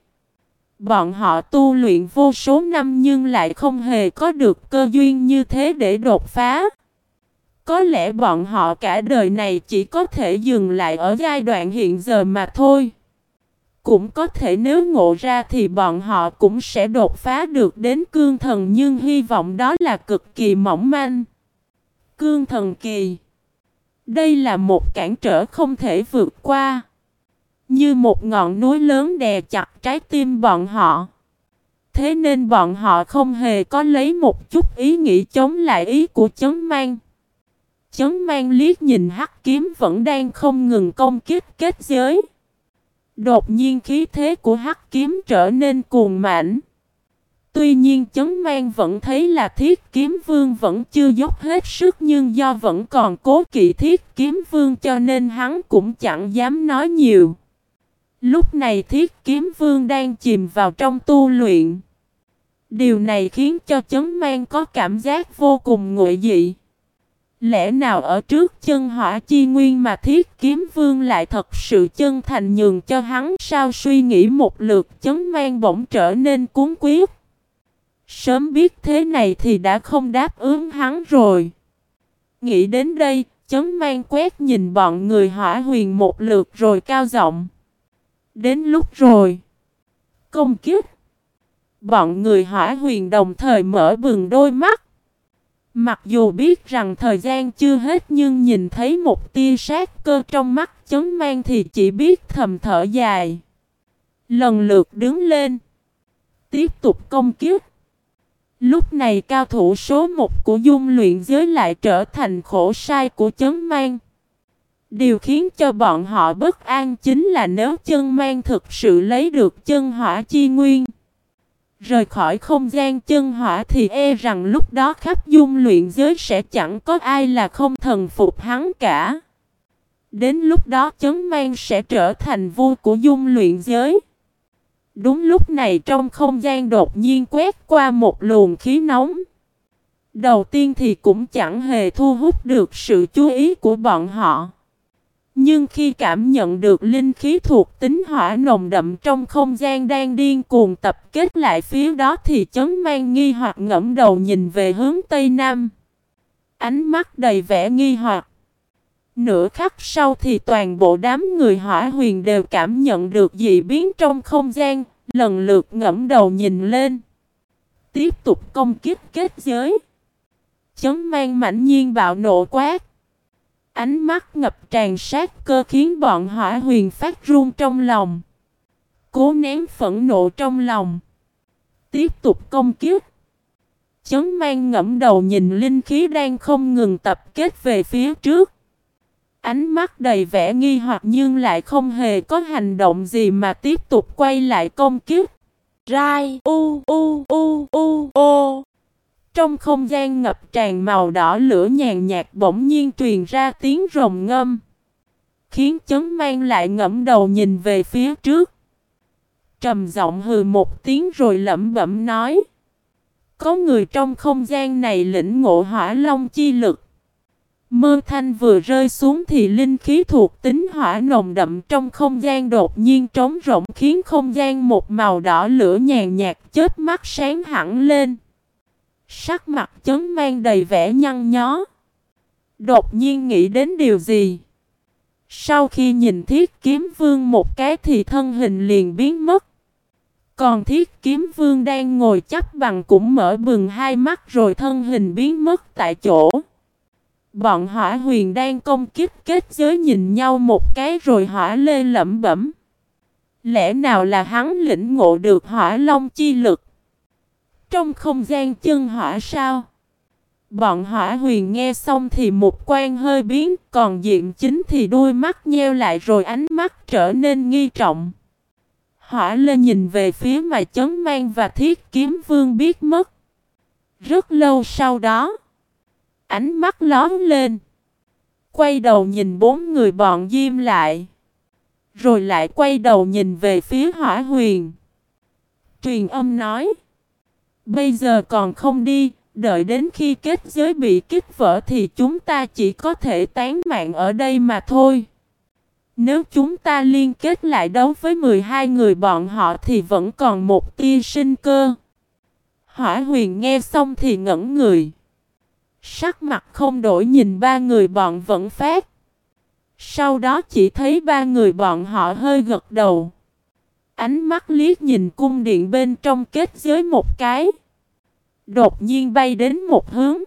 Bọn họ tu luyện vô số năm nhưng lại không hề có được cơ duyên như thế để đột phá. Có lẽ bọn họ cả đời này chỉ có thể dừng lại ở giai đoạn hiện giờ mà thôi. Cũng có thể nếu ngộ ra thì bọn họ cũng sẽ đột phá được đến cương thần nhưng hy vọng đó là cực kỳ mỏng manh. Cương thần kỳ Đây là một cản trở không thể vượt qua. Như một ngọn núi lớn đè chặt trái tim bọn họ. Thế nên bọn họ không hề có lấy một chút ý nghĩ chống lại ý của chấn mang. Chấn mang liếc nhìn hắc kiếm vẫn đang không ngừng công kích kết giới. Đột nhiên khí thế của hắc kiếm trở nên cuồng mãnh. Tuy nhiên chấn mang vẫn thấy là thiết kiếm vương vẫn chưa dốc hết sức nhưng do vẫn còn cố kỵ thiết kiếm vương cho nên hắn cũng chẳng dám nói nhiều. Lúc này thiết kiếm vương đang chìm vào trong tu luyện. Điều này khiến cho chấn mang có cảm giác vô cùng nguội dị. Lẽ nào ở trước chân hỏa chi nguyên mà thiết kiếm vương lại thật sự chân thành nhường cho hắn sao suy nghĩ một lượt chấn mang bỗng trở nên cuốn quyết. Sớm biết thế này thì đã không đáp ứng hắn rồi. Nghĩ đến đây, chấn mang quét nhìn bọn người hỏa huyền một lượt rồi cao giọng. Đến lúc rồi. Công kiếp. Bọn người hỏa huyền đồng thời mở bừng đôi mắt. Mặc dù biết rằng thời gian chưa hết nhưng nhìn thấy một tia sát cơ trong mắt chấn mang thì chỉ biết thầm thở dài. Lần lượt đứng lên. Tiếp tục công kiếp. Lúc này cao thủ số một của dung luyện giới lại trở thành khổ sai của chấn mang. Điều khiến cho bọn họ bất an chính là nếu chân mang thực sự lấy được chân hỏa chi nguyên. Rời khỏi không gian chân hỏa thì e rằng lúc đó khắp dung luyện giới sẽ chẳng có ai là không thần phục hắn cả. Đến lúc đó chấn mang sẽ trở thành vua của dung luyện giới. Đúng lúc này trong không gian đột nhiên quét qua một luồng khí nóng. Đầu tiên thì cũng chẳng hề thu hút được sự chú ý của bọn họ. Nhưng khi cảm nhận được linh khí thuộc tính hỏa nồng đậm trong không gian đang điên cuồng tập kết lại phía đó thì chấn mang nghi hoặc ngẫm đầu nhìn về hướng Tây Nam. Ánh mắt đầy vẻ nghi hoặc. Nửa khắc sau thì toàn bộ đám người hỏa huyền đều cảm nhận được dị biến trong không gian, lần lượt ngẫm đầu nhìn lên. Tiếp tục công kích kết giới. Chấn mang mãnh nhiên bạo nộ quát. Ánh mắt ngập tràn sát cơ khiến bọn hỏa huyền phát run trong lòng. Cố nén phẫn nộ trong lòng. Tiếp tục công kiếp. Chấn mang ngẫm đầu nhìn linh khí đang không ngừng tập kết về phía trước. Ánh mắt đầy vẻ nghi hoặc nhưng lại không hề có hành động gì mà tiếp tục quay lại công kiếp. Rai, u u u u o trong không gian ngập tràn màu đỏ lửa nhàn nhạt bỗng nhiên truyền ra tiếng rồng ngâm. khiến chấn mang lại ngẫm đầu nhìn về phía trước. Trầm giọng hừ một tiếng rồi lẩm bẩm nói. Có người trong không gian này lĩnh ngộ hỏa long chi lực. Mơ thanh vừa rơi xuống thì linh khí thuộc tính hỏa nồng đậm trong không gian đột nhiên trống rộng khiến không gian một màu đỏ lửa nhàn nhạt chết mắt sáng hẳn lên. Sắc mặt chấn mang đầy vẻ nhăn nhó. Đột nhiên nghĩ đến điều gì? Sau khi nhìn thiết kiếm vương một cái thì thân hình liền biến mất. Còn thiết kiếm vương đang ngồi chắc bằng cũng mở bừng hai mắt rồi thân hình biến mất tại chỗ. Bọn hỏa huyền đang công kích kết giới nhìn nhau một cái rồi hỏa lê lẩm bẩm. Lẽ nào là hắn lĩnh ngộ được hỏa long chi lực? Trong không gian chân hỏa sao? Bọn hỏa huyền nghe xong thì một quan hơi biến, còn diện chính thì đôi mắt nheo lại rồi ánh mắt trở nên nghi trọng. Hỏa lên nhìn về phía mà chấn mang và thiết kiếm vương biết mất. Rất lâu sau đó, ánh mắt lóm lên. Quay đầu nhìn bốn người bọn diêm lại. Rồi lại quay đầu nhìn về phía hỏa huyền. Truyền âm nói. Bây giờ còn không đi, đợi đến khi kết giới bị kích vỡ thì chúng ta chỉ có thể tán mạng ở đây mà thôi. Nếu chúng ta liên kết lại đấu với 12 người bọn họ thì vẫn còn một tia sinh cơ. Hỏa huyền nghe xong thì ngẩn người. Sắc mặt không đổi nhìn ba người bọn vẫn phát. Sau đó chỉ thấy ba người bọn họ hơi gật đầu. Ánh mắt liếc nhìn cung điện bên trong kết giới một cái. Đột nhiên bay đến một hướng.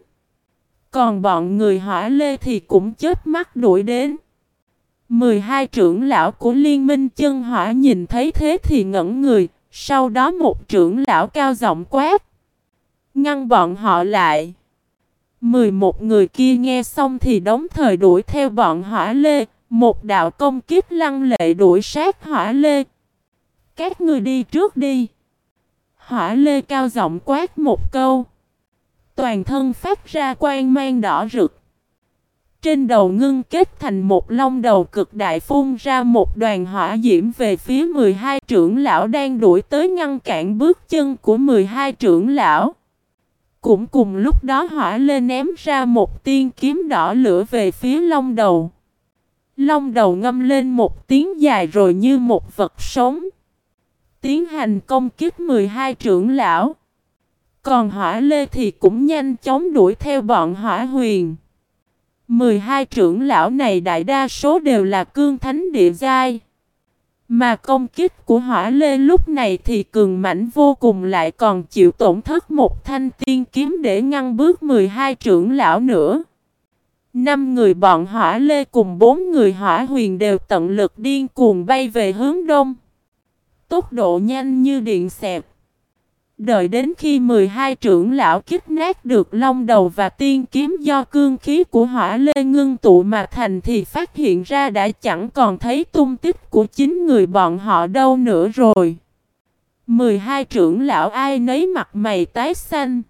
Còn bọn người hỏa lê thì cũng chết mắt đuổi đến. 12 trưởng lão của liên minh chân hỏa nhìn thấy thế thì ngẩn người, sau đó một trưởng lão cao giọng quát. Ngăn bọn họ lại. 11 người kia nghe xong thì đóng thời đuổi theo bọn hỏa lê, một đạo công kiếp lăng lệ đuổi sát hỏa lê. Các người đi trước đi. Hỏa lê cao giọng quát một câu. Toàn thân phát ra quang mang đỏ rực. Trên đầu ngưng kết thành một long đầu cực đại phun ra một đoàn hỏa diễm về phía 12 trưởng lão đang đuổi tới ngăn cản bước chân của 12 trưởng lão. Cũng cùng lúc đó hỏa lên ném ra một tiên kiếm đỏ lửa về phía long đầu. long đầu ngâm lên một tiếng dài rồi như một vật sống. Tiến hành công kích 12 trưởng lão. Còn hỏa lê thì cũng nhanh chóng đuổi theo bọn hỏa huyền. 12 trưởng lão này đại đa số đều là cương thánh địa giai. Mà công kích của hỏa lê lúc này thì cường mãnh vô cùng lại còn chịu tổn thất một thanh tiên kiếm để ngăn bước 12 trưởng lão nữa. Năm người bọn hỏa lê cùng bốn người hỏa huyền đều tận lực điên cuồng bay về hướng đông. Tốc độ nhanh như điện xẹp. Đợi đến khi 12 trưởng lão kích nát được long đầu và tiên kiếm do cương khí của hỏa lê ngưng tụ mà thành thì phát hiện ra đã chẳng còn thấy tung tích của chính người bọn họ đâu nữa rồi. 12 trưởng lão ai nấy mặt mày tái xanh.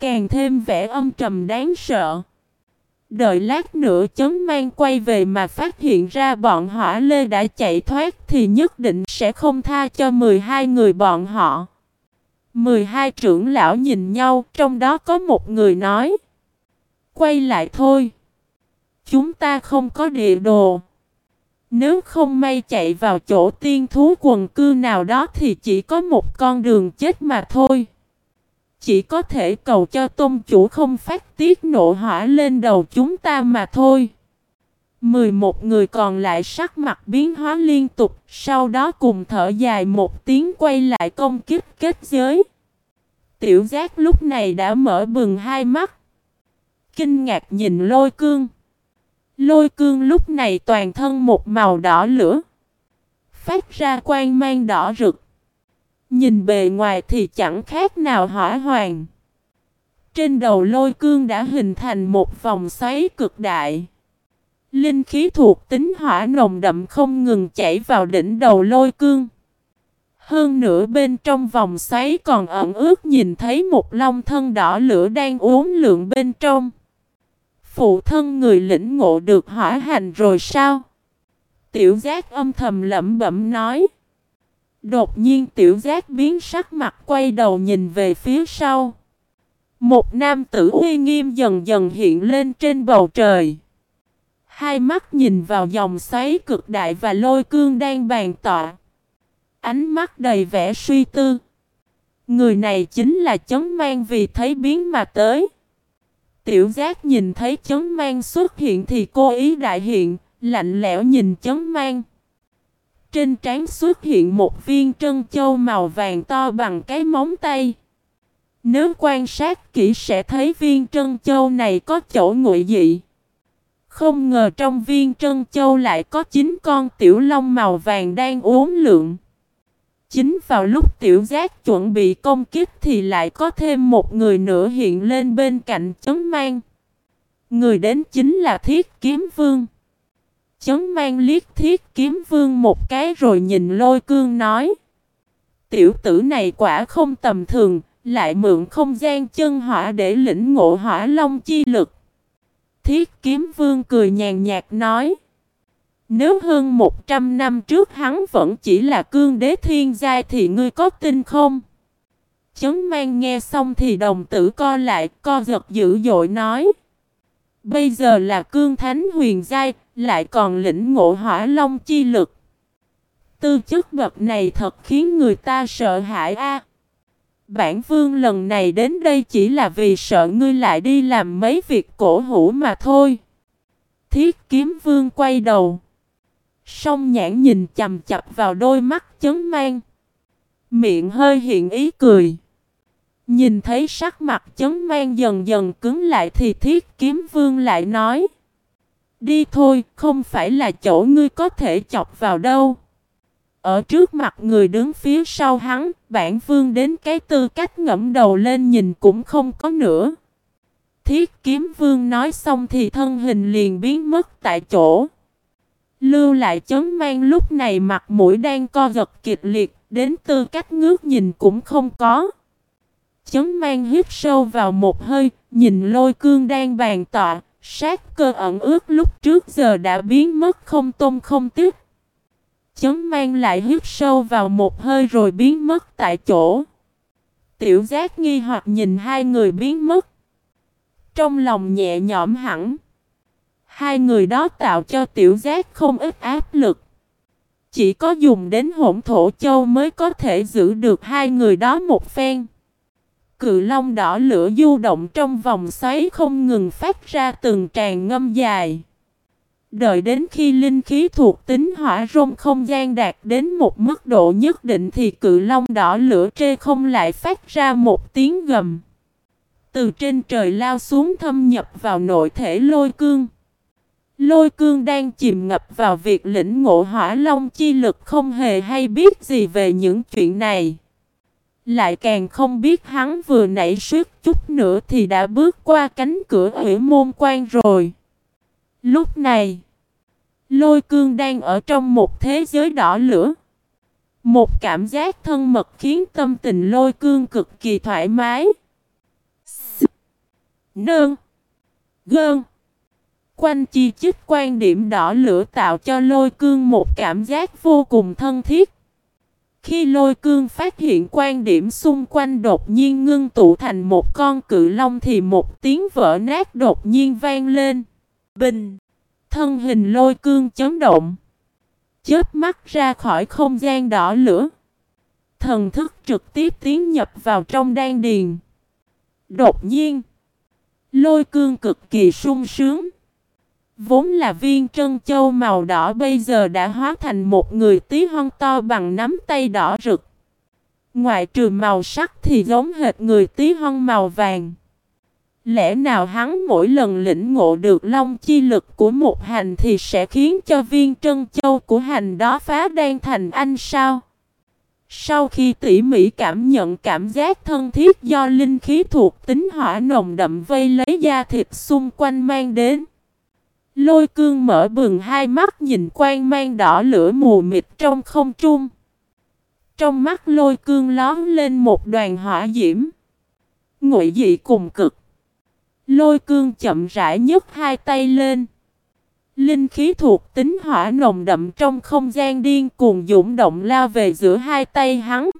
Càng thêm vẻ âm trầm đáng sợ. Đợi lát nữa chấm mang quay về mà phát hiện ra bọn hỏa lê đã chạy thoát thì nhất định sẽ không tha cho 12 người bọn họ. 12 trưởng lão nhìn nhau, trong đó có một người nói. Quay lại thôi. Chúng ta không có địa đồ. Nếu không may chạy vào chỗ tiên thú quần cư nào đó thì chỉ có một con đường chết mà thôi. Chỉ có thể cầu cho tôn chủ không phát tiết nộ hỏa lên đầu chúng ta mà thôi. 11 người còn lại sắc mặt biến hóa liên tục, sau đó cùng thở dài một tiếng quay lại công kích kết giới. Tiểu giác lúc này đã mở bừng hai mắt. Kinh ngạc nhìn lôi cương. Lôi cương lúc này toàn thân một màu đỏ lửa. Phát ra quang mang đỏ rực. Nhìn bề ngoài thì chẳng khác nào hỏa hoàng. Trên đầu lôi cương đã hình thành một vòng xoáy cực đại. Linh khí thuộc tính hỏa nồng đậm không ngừng chảy vào đỉnh đầu lôi cương. Hơn nữa bên trong vòng xoáy còn ẩn ướt nhìn thấy một long thân đỏ lửa đang uốn lượn bên trong. Phụ thân người lĩnh ngộ được hỏa hành rồi sao? Tiểu giác âm thầm lẩm bẩm nói. Đột nhiên tiểu giác biến sắc mặt quay đầu nhìn về phía sau. Một nam tử uy nghiêm dần dần hiện lên trên bầu trời. Hai mắt nhìn vào dòng xoáy cực đại và lôi cương đang bàn tọa. Ánh mắt đầy vẻ suy tư. Người này chính là chấn mang vì thấy biến mà tới. Tiểu giác nhìn thấy chấn mang xuất hiện thì cô ý đại hiện, lạnh lẽo nhìn chấn mang. Trên trán xuất hiện một viên trân châu màu vàng to bằng cái móng tay. Nếu quan sát kỹ sẽ thấy viên trân châu này có chỗ ngụy dị. Không ngờ trong viên trân châu lại có chín con tiểu long màu vàng đang uốn lượn. Chính vào lúc tiểu giác chuẩn bị công kích thì lại có thêm một người nữa hiện lên bên cạnh chấn mang. Người đến chính là thiết kiếm vương. Chấn mang liếc thiết kiếm vương một cái rồi nhìn lôi cương nói. Tiểu tử này quả không tầm thường, lại mượn không gian chân hỏa để lĩnh ngộ hỏa long chi lực. Thiết kiếm vương cười nhàn nhạt nói. Nếu hơn 100 năm trước hắn vẫn chỉ là cương đế thiên giai thì ngươi có tin không? Chấn mang nghe xong thì đồng tử co lại, co giật dữ dội nói. Bây giờ là cương thánh huyền giai, lại còn lĩnh ngộ hỏa long chi lực. Tư chất bậc này thật khiến người ta sợ hãi a. Bản vương lần này đến đây chỉ là vì sợ ngươi lại đi làm mấy việc cổ hủ mà thôi. Thiết kiếm vương quay đầu. Song nhãn nhìn chầm chập vào đôi mắt chấn mang. Miệng hơi hiện ý cười. Nhìn thấy sắc mặt chấn mang dần dần cứng lại thì thiết kiếm vương lại nói. Đi thôi, không phải là chỗ ngươi có thể chọc vào đâu. Ở trước mặt người đứng phía sau hắn, bản vương đến cái tư cách ngẫm đầu lên nhìn cũng không có nữa. Thiết kiếm vương nói xong thì thân hình liền biến mất tại chỗ. Lưu lại chấn mang lúc này mặt mũi đang co giật kịch liệt, đến tư cách ngước nhìn cũng không có. Chấn mang hít sâu vào một hơi, nhìn lôi cương đang bàn tọa, sát cơ ẩn ướt lúc trước giờ đã biến mất không tôm không tiếc. Chấn mang lại hít sâu vào một hơi rồi biến mất tại chỗ. Tiểu giác nghi hoặc nhìn hai người biến mất. Trong lòng nhẹ nhõm hẳn. Hai người đó tạo cho tiểu giác không ít áp lực. Chỉ có dùng đến hỗn thổ châu mới có thể giữ được hai người đó một phen. Cự long đỏ lửa du động trong vòng xoáy không ngừng phát ra từng tràn ngâm dài. Đợi đến khi linh khí thuộc tính hỏa rôn không gian đạt đến một mức độ nhất định thì cự long đỏ lửa trê không lại phát ra một tiếng gầm. Từ trên trời lao xuống thâm nhập vào nội thể lôi cương. Lôi cương đang chìm ngập vào việc lĩnh ngộ hỏa long chi lực không hề hay biết gì về những chuyện này. Lại càng không biết hắn vừa nảy suýt chút nữa thì đã bước qua cánh cửa ủy môn quan rồi. Lúc này, lôi cương đang ở trong một thế giới đỏ lửa. Một cảm giác thân mật khiến tâm tình lôi cương cực kỳ thoải mái. Nương Gơn Quanh chi chích quan điểm đỏ lửa tạo cho lôi cương một cảm giác vô cùng thân thiết. Khi lôi cương phát hiện quan điểm xung quanh đột nhiên ngưng tụ thành một con cự long thì một tiếng vỡ nát đột nhiên vang lên. Bình! Thân hình lôi cương chấn động. Chớp mắt ra khỏi không gian đỏ lửa. Thần thức trực tiếp tiến nhập vào trong đan điền. Đột nhiên! Lôi cương cực kỳ sung sướng. Vốn là viên trân châu màu đỏ bây giờ đã hóa thành một người tí hon to bằng nắm tay đỏ rực. Ngoại trừ màu sắc thì giống hệt người tí hon màu vàng. Lẽ nào hắn mỗi lần lĩnh ngộ được long chi lực của một hành thì sẽ khiến cho viên trân châu của hành đó phá đen thành anh sao? Sau khi tỉ mỉ cảm nhận cảm giác thân thiết do linh khí thuộc tính hỏa nồng đậm vây lấy da thịt xung quanh mang đến. Lôi cương mở bừng hai mắt nhìn quang mang đỏ lửa mù mịt trong không trung. Trong mắt lôi cương lón lên một đoàn hỏa diễm. Ngụy dị cùng cực. Lôi cương chậm rãi nhấc hai tay lên. Linh khí thuộc tính hỏa nồng đậm trong không gian điên cuồng dũng động lao về giữa hai tay hắn.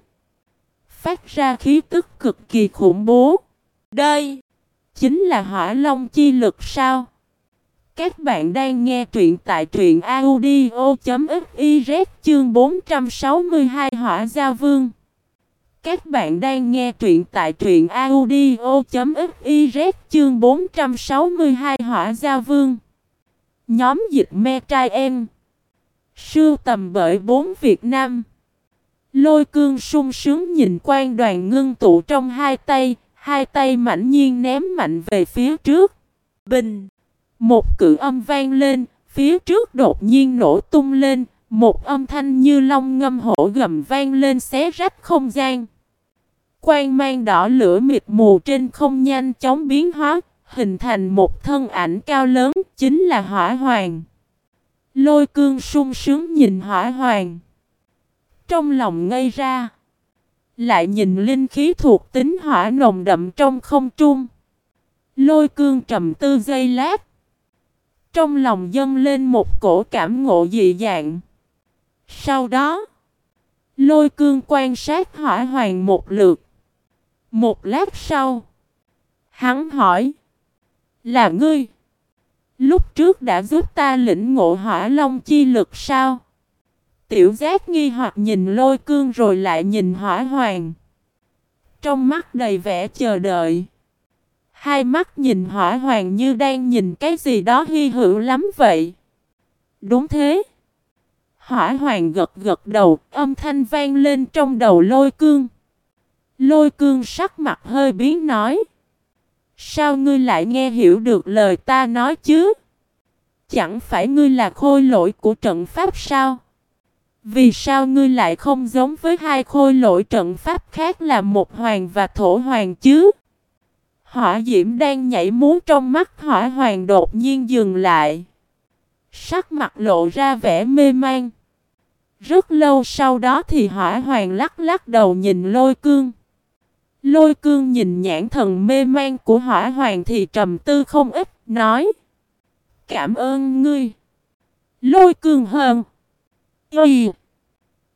Phát ra khí tức cực kỳ khủng bố. Đây, chính là hỏa long chi lực sao? Các bạn đang nghe truyện tại truyện audio.fiz chương 462 Hỏa Gia Vương. Các bạn đang nghe truyện tại truyện audio.fiz chương 462 Hỏa Gia Vương. Nhóm dịch me trai em. Sưu tầm bởi bốn Việt Nam. Lôi cương sung sướng nhìn quan đoàn ngưng tụ trong hai tay, hai tay mạnh nhiên ném mạnh về phía trước. Bình! Một cự âm vang lên, phía trước đột nhiên nổ tung lên, một âm thanh như long ngâm hổ gầm vang lên xé rách không gian. Quang mang đỏ lửa mịt mù trên không nhanh chóng biến hóa, hình thành một thân ảnh cao lớn, chính là hỏa hoàng. Lôi cương sung sướng nhìn hỏa hoàng. Trong lòng ngây ra. Lại nhìn linh khí thuộc tính hỏa nồng đậm trong không trung. Lôi cương trầm tư giây lát. Trong lòng dâng lên một cổ cảm ngộ dị dạng. Sau đó, lôi cương quan sát hỏa hoàng một lượt. Một lát sau, hắn hỏi, là ngươi, lúc trước đã giúp ta lĩnh ngộ hỏa long chi lực sao? Tiểu giác nghi hoặc nhìn lôi cương rồi lại nhìn hỏa hoàng. Trong mắt đầy vẻ chờ đợi. Hai mắt nhìn hỏa hoàng như đang nhìn cái gì đó hy hữu lắm vậy. Đúng thế. Hỏa hoàng gật gật đầu, âm thanh vang lên trong đầu lôi cương. Lôi cương sắc mặt hơi biến nói. Sao ngươi lại nghe hiểu được lời ta nói chứ? Chẳng phải ngươi là khôi lỗi của trận pháp sao? Vì sao ngươi lại không giống với hai khôi lỗi trận pháp khác là một hoàng và thổ hoàng chứ? Hỏa diễm đang nhảy múa trong mắt hỏa hoàng đột nhiên dừng lại. Sắc mặt lộ ra vẻ mê man. Rất lâu sau đó thì hỏa hoàng lắc lắc đầu nhìn lôi cương. Lôi cương nhìn nhãn thần mê man của hỏa hoàng thì trầm tư không ít, nói. Cảm ơn ngươi. Lôi cương hơn. Y.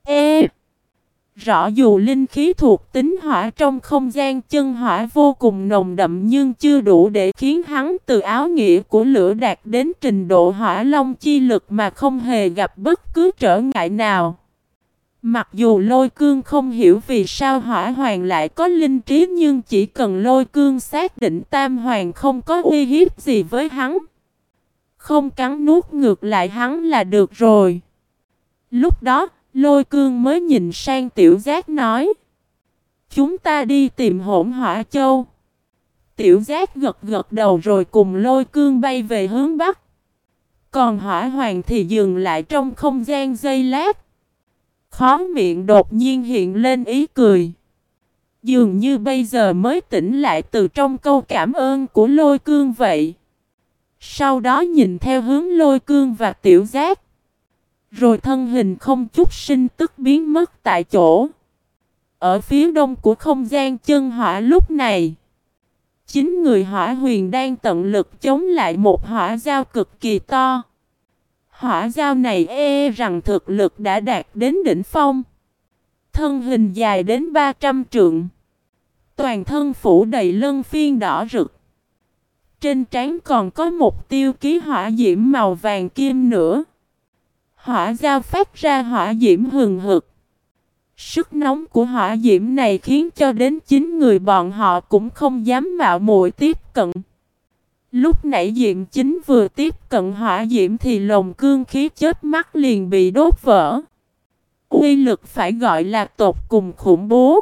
E. Rõ dù linh khí thuộc tính hỏa trong không gian chân hỏa vô cùng nồng đậm nhưng chưa đủ để khiến hắn từ áo nghĩa của lửa đạt đến trình độ hỏa long chi lực mà không hề gặp bất cứ trở ngại nào. Mặc dù lôi cương không hiểu vì sao hỏa hoàng lại có linh trí nhưng chỉ cần lôi cương xác định tam hoàng không có uy hiếp gì với hắn. Không cắn nuốt ngược lại hắn là được rồi. Lúc đó, Lôi cương mới nhìn sang tiểu giác nói. Chúng ta đi tìm hỗn hỏa châu. Tiểu giác gật gật đầu rồi cùng lôi cương bay về hướng bắc. Còn hỏa hoàng thì dừng lại trong không gian dây lát. Khó miệng đột nhiên hiện lên ý cười. Dường như bây giờ mới tỉnh lại từ trong câu cảm ơn của lôi cương vậy. Sau đó nhìn theo hướng lôi cương và tiểu giác. Rồi thân hình không chút sinh tức biến mất tại chỗ. Ở phía đông của không gian chân hỏa lúc này. Chính người hỏa huyền đang tận lực chống lại một hỏa giao cực kỳ to. Hỏa giao này e, e rằng thực lực đã đạt đến đỉnh phong. Thân hình dài đến 300 trượng. Toàn thân phủ đầy lân phiên đỏ rực. Trên trán còn có một tiêu ký hỏa diễm màu vàng kim nữa. Hỏa giao phát ra hỏa diễm hừng hực. Sức nóng của hỏa diễm này khiến cho đến chính người bọn họ cũng không dám mạo muội tiếp cận. Lúc nãy diệm chính vừa tiếp cận hỏa diễm thì lồng cương khí chết mắt liền bị đốt vỡ. Uy lực phải gọi là tột cùng khủng bố.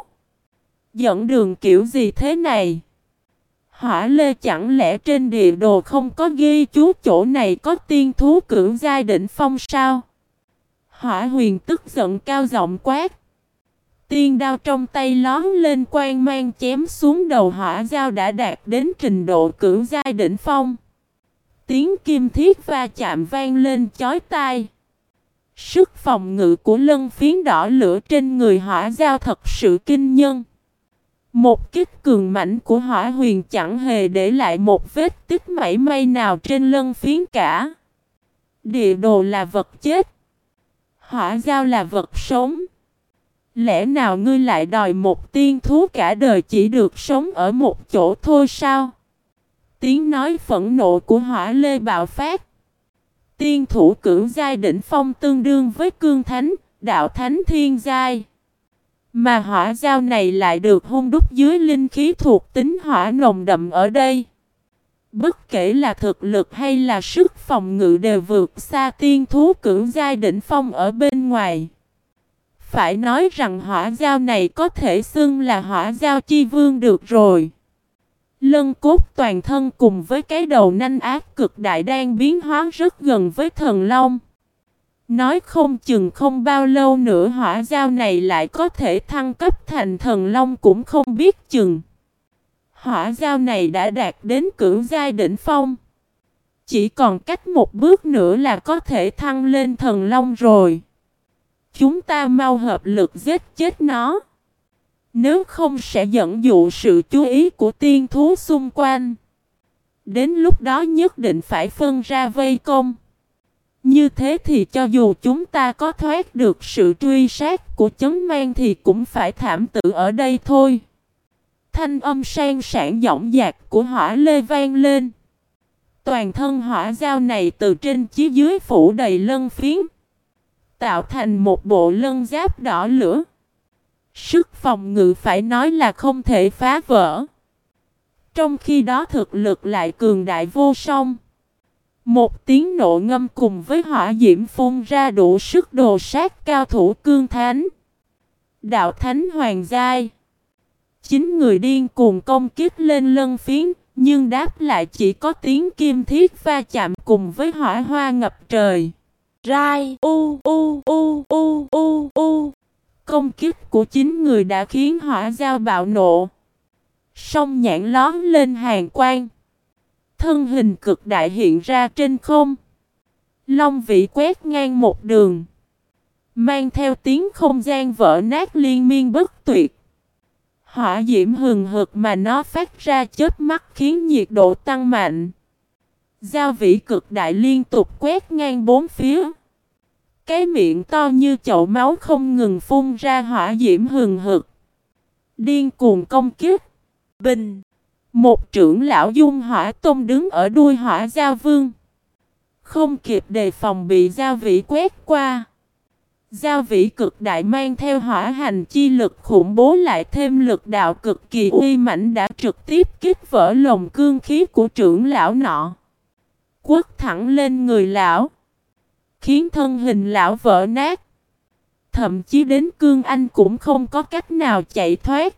Dẫn đường kiểu gì thế này? Hỏa lê chẳng lẽ trên địa đồ không có ghi chú chỗ này có tiên thú cưỡng giai đỉnh phong sao? Hỏa huyền tức giận cao giọng quát. Tiên đao trong tay lón lên quang mang chém xuống đầu hỏa dao đã đạt đến trình độ cưỡng giai đỉnh phong. Tiếng kim thiết va chạm vang lên chói tai. Sức phòng ngự của lân phiến đỏ lửa trên người hỏa dao thật sự kinh nhân. Một kích cường mảnh của hỏa huyền chẳng hề để lại một vết tích mảy may nào trên lân phiến cả. Địa đồ là vật chết. Hỏa giao là vật sống. Lẽ nào ngươi lại đòi một tiên thú cả đời chỉ được sống ở một chỗ thôi sao? Tiếng nói phẫn nộ của hỏa lê bạo phát. Tiên thủ cưỡng giai đỉnh phong tương đương với cương thánh, đạo thánh thiên giai. Mà hỏa giao này lại được hung đúc dưới linh khí thuộc tính hỏa nồng đậm ở đây. Bất kể là thực lực hay là sức phòng ngự đều vượt xa tiên thú cưỡng giai đỉnh phong ở bên ngoài. Phải nói rằng hỏa giao này có thể xưng là hỏa giao chi vương được rồi. Lân cốt toàn thân cùng với cái đầu nanh ác cực đại đang biến hóa rất gần với thần long. Nói không chừng không bao lâu nữa hỏa giao này lại có thể thăng cấp thành thần long cũng không biết chừng. Hỏa giao này đã đạt đến cưỡng giai đỉnh phong. Chỉ còn cách một bước nữa là có thể thăng lên thần long rồi. Chúng ta mau hợp lực giết chết nó. Nếu không sẽ dẫn dụ sự chú ý của tiên thú xung quanh. Đến lúc đó nhất định phải phân ra vây công. Như thế thì cho dù chúng ta có thoát được sự truy sát của chấn mang thì cũng phải thảm tử ở đây thôi. Thanh âm sang sản dõng dạc của hỏa lê vang lên. Toàn thân hỏa dao này từ trên chí dưới phủ đầy lân phiến. Tạo thành một bộ lân giáp đỏ lửa. Sức phòng ngự phải nói là không thể phá vỡ. Trong khi đó thực lực lại cường đại vô song. Một tiếng nộ ngâm cùng với hỏa diễm phun ra đủ sức đồ sát cao thủ cương thánh. Đạo thánh hoàng giai. Chính người điên cuồng công kích lên lân phiến, nhưng đáp lại chỉ có tiếng kim thiết va chạm cùng với hỏa hoa ngập trời. Rai u u u u u u Công kích của chính người đã khiến hỏa giao bạo nộ. Sông nhãn lón lên hàng quang. Thân hình cực đại hiện ra trên không. Long vị quét ngang một đường. Mang theo tiếng không gian vỡ nát liên miên bất tuyệt. Hỏa diễm hừng hực mà nó phát ra chết mắt khiến nhiệt độ tăng mạnh. Giao vĩ cực đại liên tục quét ngang bốn phía. Cái miệng to như chậu máu không ngừng phun ra hỏa diễm hừng hực. Điên cuồng công kiếp. Bình. Một trưởng lão dung hỏa tôm đứng ở đuôi hỏa giao vương. Không kịp đề phòng bị giao vĩ quét qua. Giao vĩ cực đại mang theo hỏa hành chi lực khủng bố lại thêm lực đạo cực kỳ uy mãnh đã trực tiếp kích vỡ lồng cương khí của trưởng lão nọ. Quất thẳng lên người lão. Khiến thân hình lão vỡ nát. Thậm chí đến cương anh cũng không có cách nào chạy thoát.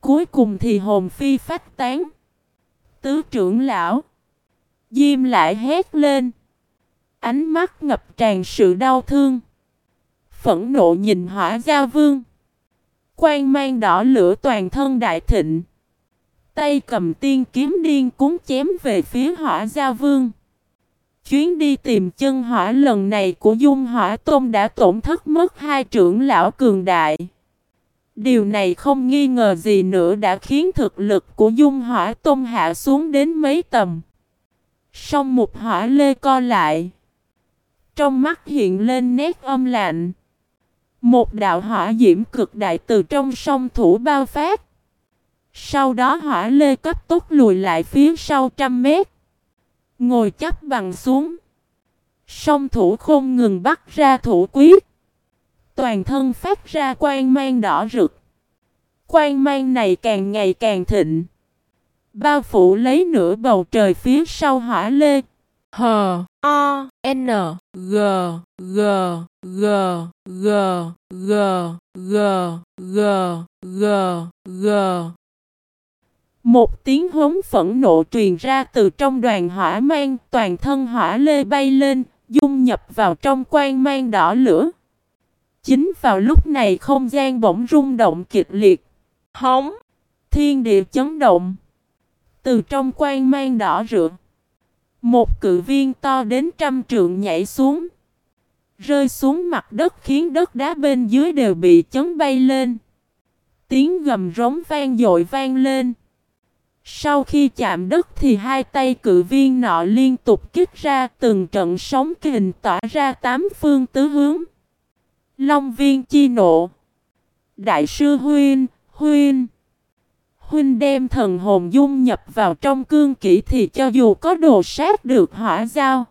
Cuối cùng thì hồn phi phách tán. Tứ trưởng lão. Diêm lại hét lên. Ánh mắt ngập tràn sự đau thương. Phẫn nộ nhìn hỏa gia vương. Quang mang đỏ lửa toàn thân đại thịnh. Tay cầm tiên kiếm điên cuốn chém về phía hỏa gia vương. Chuyến đi tìm chân hỏa lần này của Dung Hỏa Tôn đã tổn thất mất hai trưởng lão cường đại. Điều này không nghi ngờ gì nữa đã khiến thực lực của Dung Hỏa Tôn hạ xuống đến mấy tầm. Song một hỏa lê co lại. Trong mắt hiện lên nét âm lạnh. Một đạo hỏa diễm cực đại từ trong sông thủ bao phát. Sau đó hỏa lê cấp tốc lùi lại phía sau trăm mét. Ngồi chắc bằng xuống. Song thủ không ngừng bắt ra thủ quyết. Toàn thân phát ra quang mang đỏ rực. Quang mang này càng ngày càng thịnh. Bao phủ lấy nửa bầu trời phía sau hỏa lê. Hờ, O N G G G G G G G G G một tiếng hống phẫn nộ truyền ra từ trong đoàn hỏa mang, toàn thân hỏa lê bay lên, dung nhập vào trong quan mang đỏ lửa. Chính vào lúc này không gian bỗng rung động kịch liệt. Hống! Thiên địa chấn động. Từ trong quan mang đỏ rượu. Một cự viên to đến trăm trượng nhảy xuống. Rơi xuống mặt đất khiến đất đá bên dưới đều bị chấn bay lên. Tiếng gầm rống vang dội vang lên. Sau khi chạm đất thì hai tay cự viên nọ liên tục kích ra từng trận sóng kình tỏa ra tám phương tứ hướng. Long viên chi nộ. Đại sư Huynh, Huynh. Huynh đem thần hồn dung nhập vào trong cương kỹ thì cho dù có đồ sát được hỏa giao.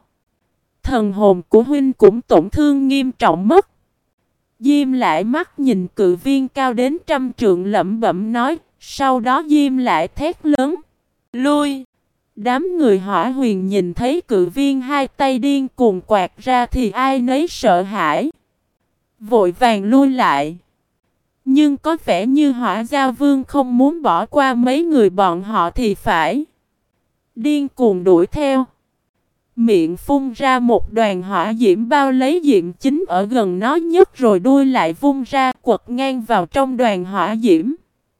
Thần hồn của Huynh cũng tổn thương nghiêm trọng mất. Diêm lại mắt nhìn cự viên cao đến trăm trượng lẩm bẩm nói, sau đó Diêm lại thét lớn. Lui! Đám người hỏa huyền nhìn thấy cự viên hai tay điên cuồng quạt ra thì ai nấy sợ hãi. Vội vàng lui lại. Nhưng có vẻ như hỏa giao vương không muốn bỏ qua mấy người bọn họ thì phải. Điên cuồng đuổi theo. Miệng phun ra một đoàn hỏa diễm bao lấy diễm chính ở gần nó nhất rồi đuôi lại vung ra quật ngang vào trong đoàn hỏa diễm.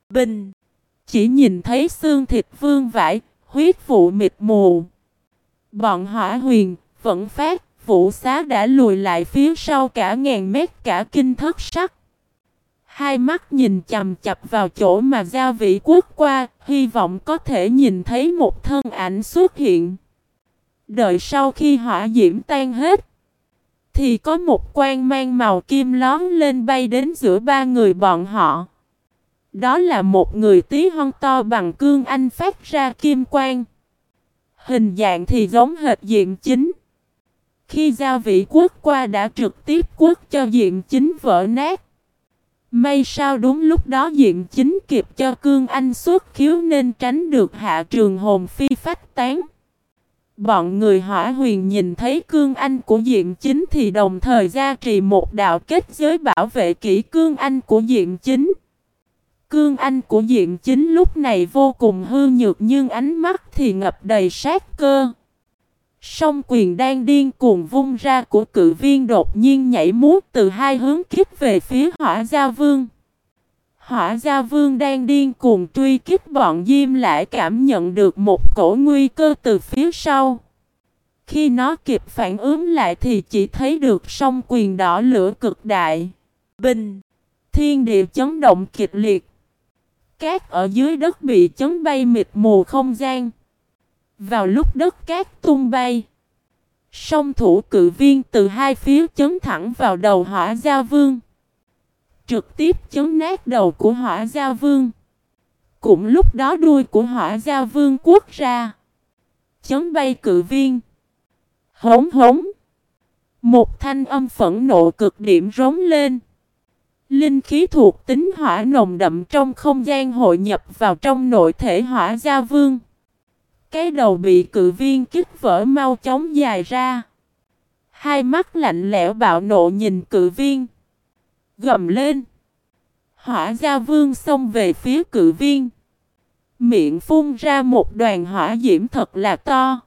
Bình! Chỉ nhìn thấy xương thịt vương vãi, huyết vụ mịt mù. Bọn hỏa huyền, vẫn phát, vũ xá đã lùi lại phía sau cả ngàn mét cả kinh thất sắc. Hai mắt nhìn chầm chập vào chỗ mà gia vị quốc qua, hy vọng có thể nhìn thấy một thân ảnh xuất hiện. Đợi sau khi hỏa diễm tan hết, thì có một quan mang màu kim lón lên bay đến giữa ba người bọn họ. Đó là một người tí hon to bằng cương anh phát ra kim quang. Hình dạng thì giống hệt diện chính. Khi giao vị quốc qua đã trực tiếp quốc cho diện chính vỡ nát. May sao đúng lúc đó diện chính kịp cho cương anh xuất khiếu nên tránh được hạ trường hồn phi phách tán. Bọn người hỏa huyền nhìn thấy cương anh của diện chính thì đồng thời gia trì một đạo kết giới bảo vệ kỹ cương anh của diện chính. Cương anh của diện chính lúc này vô cùng hư nhược nhưng ánh mắt thì ngập đầy sát cơ. Song quyền đang điên cuồng vung ra của cự viên đột nhiên nhảy múa từ hai hướng kích về phía hỏa gia vương. Hỏa gia vương đang điên cuồng truy kích bọn diêm lại cảm nhận được một cổ nguy cơ từ phía sau. Khi nó kịp phản ứng lại thì chỉ thấy được song quyền đỏ lửa cực đại. Bình! Thiên địa chấn động kịch liệt. Cát ở dưới đất bị chấn bay mịt mù không gian. Vào lúc đất cát tung bay. Song thủ cự viên từ hai phía chấn thẳng vào đầu hỏa gia vương trực tiếp chấn nát đầu của hỏa gia vương. Cũng lúc đó đuôi của hỏa gia vương quốc ra. Chấn bay cự viên. Hống hống. Một thanh âm phẫn nộ cực điểm rống lên. Linh khí thuộc tính hỏa nồng đậm trong không gian hội nhập vào trong nội thể hỏa gia vương. Cái đầu bị cự viên kích vỡ mau chóng dài ra. Hai mắt lạnh lẽo bạo nộ nhìn cự viên. Gầm lên. Hỏa gia vương xông về phía cự viên. Miệng phun ra một đoàn hỏa diễm thật là to.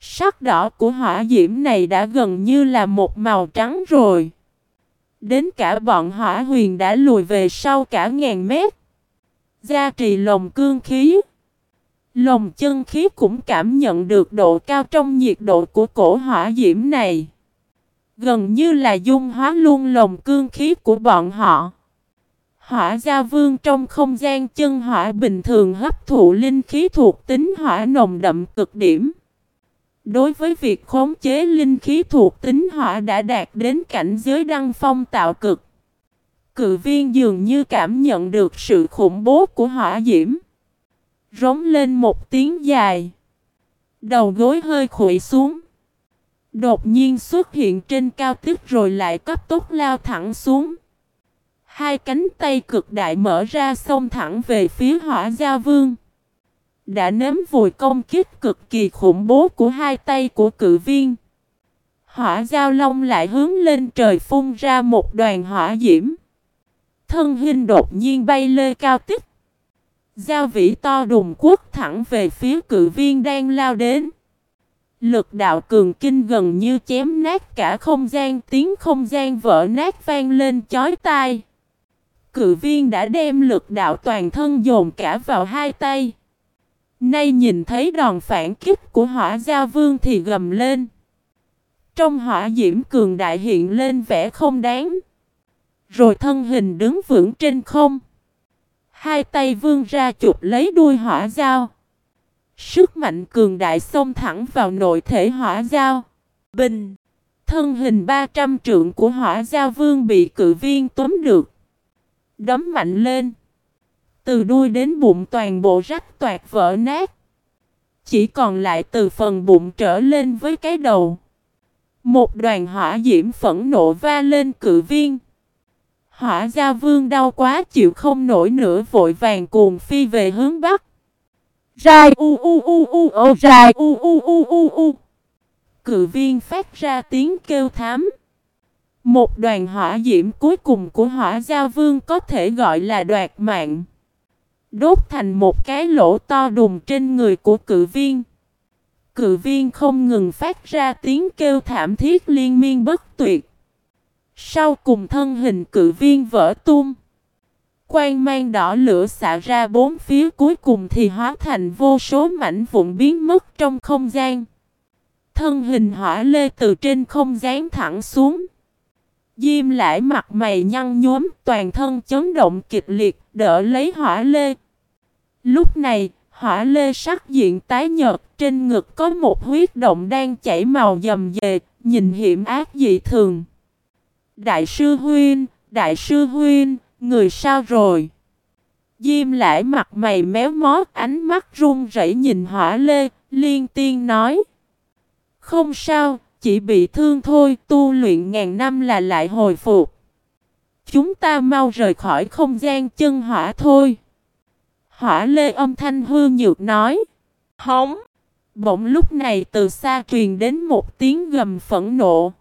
Sắc đỏ của hỏa diễm này đã gần như là một màu trắng rồi. Đến cả bọn hỏa huyền đã lùi về sau cả ngàn mét. Gia trì lồng cương khí. Lồng chân khí cũng cảm nhận được độ cao trong nhiệt độ của cổ hỏa diễm này. Gần như là dung hóa luôn lồng cương khí của bọn họ. Hỏa gia vương trong không gian chân hỏa bình thường hấp thụ linh khí thuộc tính hỏa nồng đậm cực điểm. Đối với việc khống chế linh khí thuộc tính hỏa đã đạt đến cảnh giới đăng phong tạo cực. Cự viên dường như cảm nhận được sự khủng bố của hỏa diễm. Rống lên một tiếng dài. Đầu gối hơi khủy xuống. Đột nhiên xuất hiện trên cao tức rồi lại cấp tốc lao thẳng xuống. Hai cánh tay cực đại mở ra xông thẳng về phía hỏa gia vương. Đã nếm vùi công kích cực kỳ khủng bố của hai tay của cự viên. Hỏa giao long lại hướng lên trời phun ra một đoàn hỏa diễm. Thân hình đột nhiên bay lê cao tích. Giao vĩ to đùng quốc thẳng về phía cự viên đang lao đến. Lực đạo cường kinh gần như chém nát cả không gian, tiếng không gian vỡ nát vang lên chói tai. Cự viên đã đem lực đạo toàn thân dồn cả vào hai tay. Nay nhìn thấy đòn phản kích của hỏa gia vương thì gầm lên. Trong hỏa diễm cường đại hiện lên vẻ không đáng. Rồi thân hình đứng vững trên không. Hai tay vươn ra chụp lấy đuôi hỏa dao. Sức mạnh cường đại xông thẳng vào nội thể hỏa giao. Bình! Thân hình 300 trượng của hỏa giao vương bị cự viên tóm được. Đấm mạnh lên. Từ đuôi đến bụng toàn bộ rách toạt vỡ nát. Chỉ còn lại từ phần bụng trở lên với cái đầu. Một đoàn hỏa diễm phẫn nộ va lên cự viên. Hỏa gia vương đau quá, chịu không nổi nữa, vội vàng cuồng phi về hướng bắc. Rai, u u u u o rai, u u u u u. Cự viên phát ra tiếng kêu thám. Một đoàn hỏa diễm cuối cùng của hỏa gia vương có thể gọi là đoạt mạng. Đốt thành một cái lỗ to đùng trên người của cự viên. Cự viên không ngừng phát ra tiếng kêu thảm thiết liên miên bất tuyệt. Sau cùng thân hình cự viên vỡ tung. Quang mang đỏ lửa xạ ra bốn phía cuối cùng thì hóa thành vô số mảnh vụn biến mất trong không gian. Thân hình hỏa lê từ trên không gian thẳng xuống. Diêm lại mặt mày nhăn nhúm, toàn thân chấn động kịch liệt, đỡ lấy hỏa lê. Lúc này, hỏa lê sắc diện tái nhợt, trên ngực có một huyết động đang chảy màu dầm dề, nhìn hiểm ác dị thường. Đại sư Huynh, Đại sư Huynh, người sao rồi? Diêm lại mặt mày méo mó, ánh mắt run rẩy nhìn hỏa lê, liên tiên nói. Không sao, chỉ bị thương thôi, tu luyện ngàn năm là lại hồi phục. Chúng ta mau rời khỏi không gian chân hỏa thôi. Hỏa lê âm thanh hư nhược nói. Hống! Bỗng lúc này từ xa truyền đến một tiếng gầm phẫn nộ.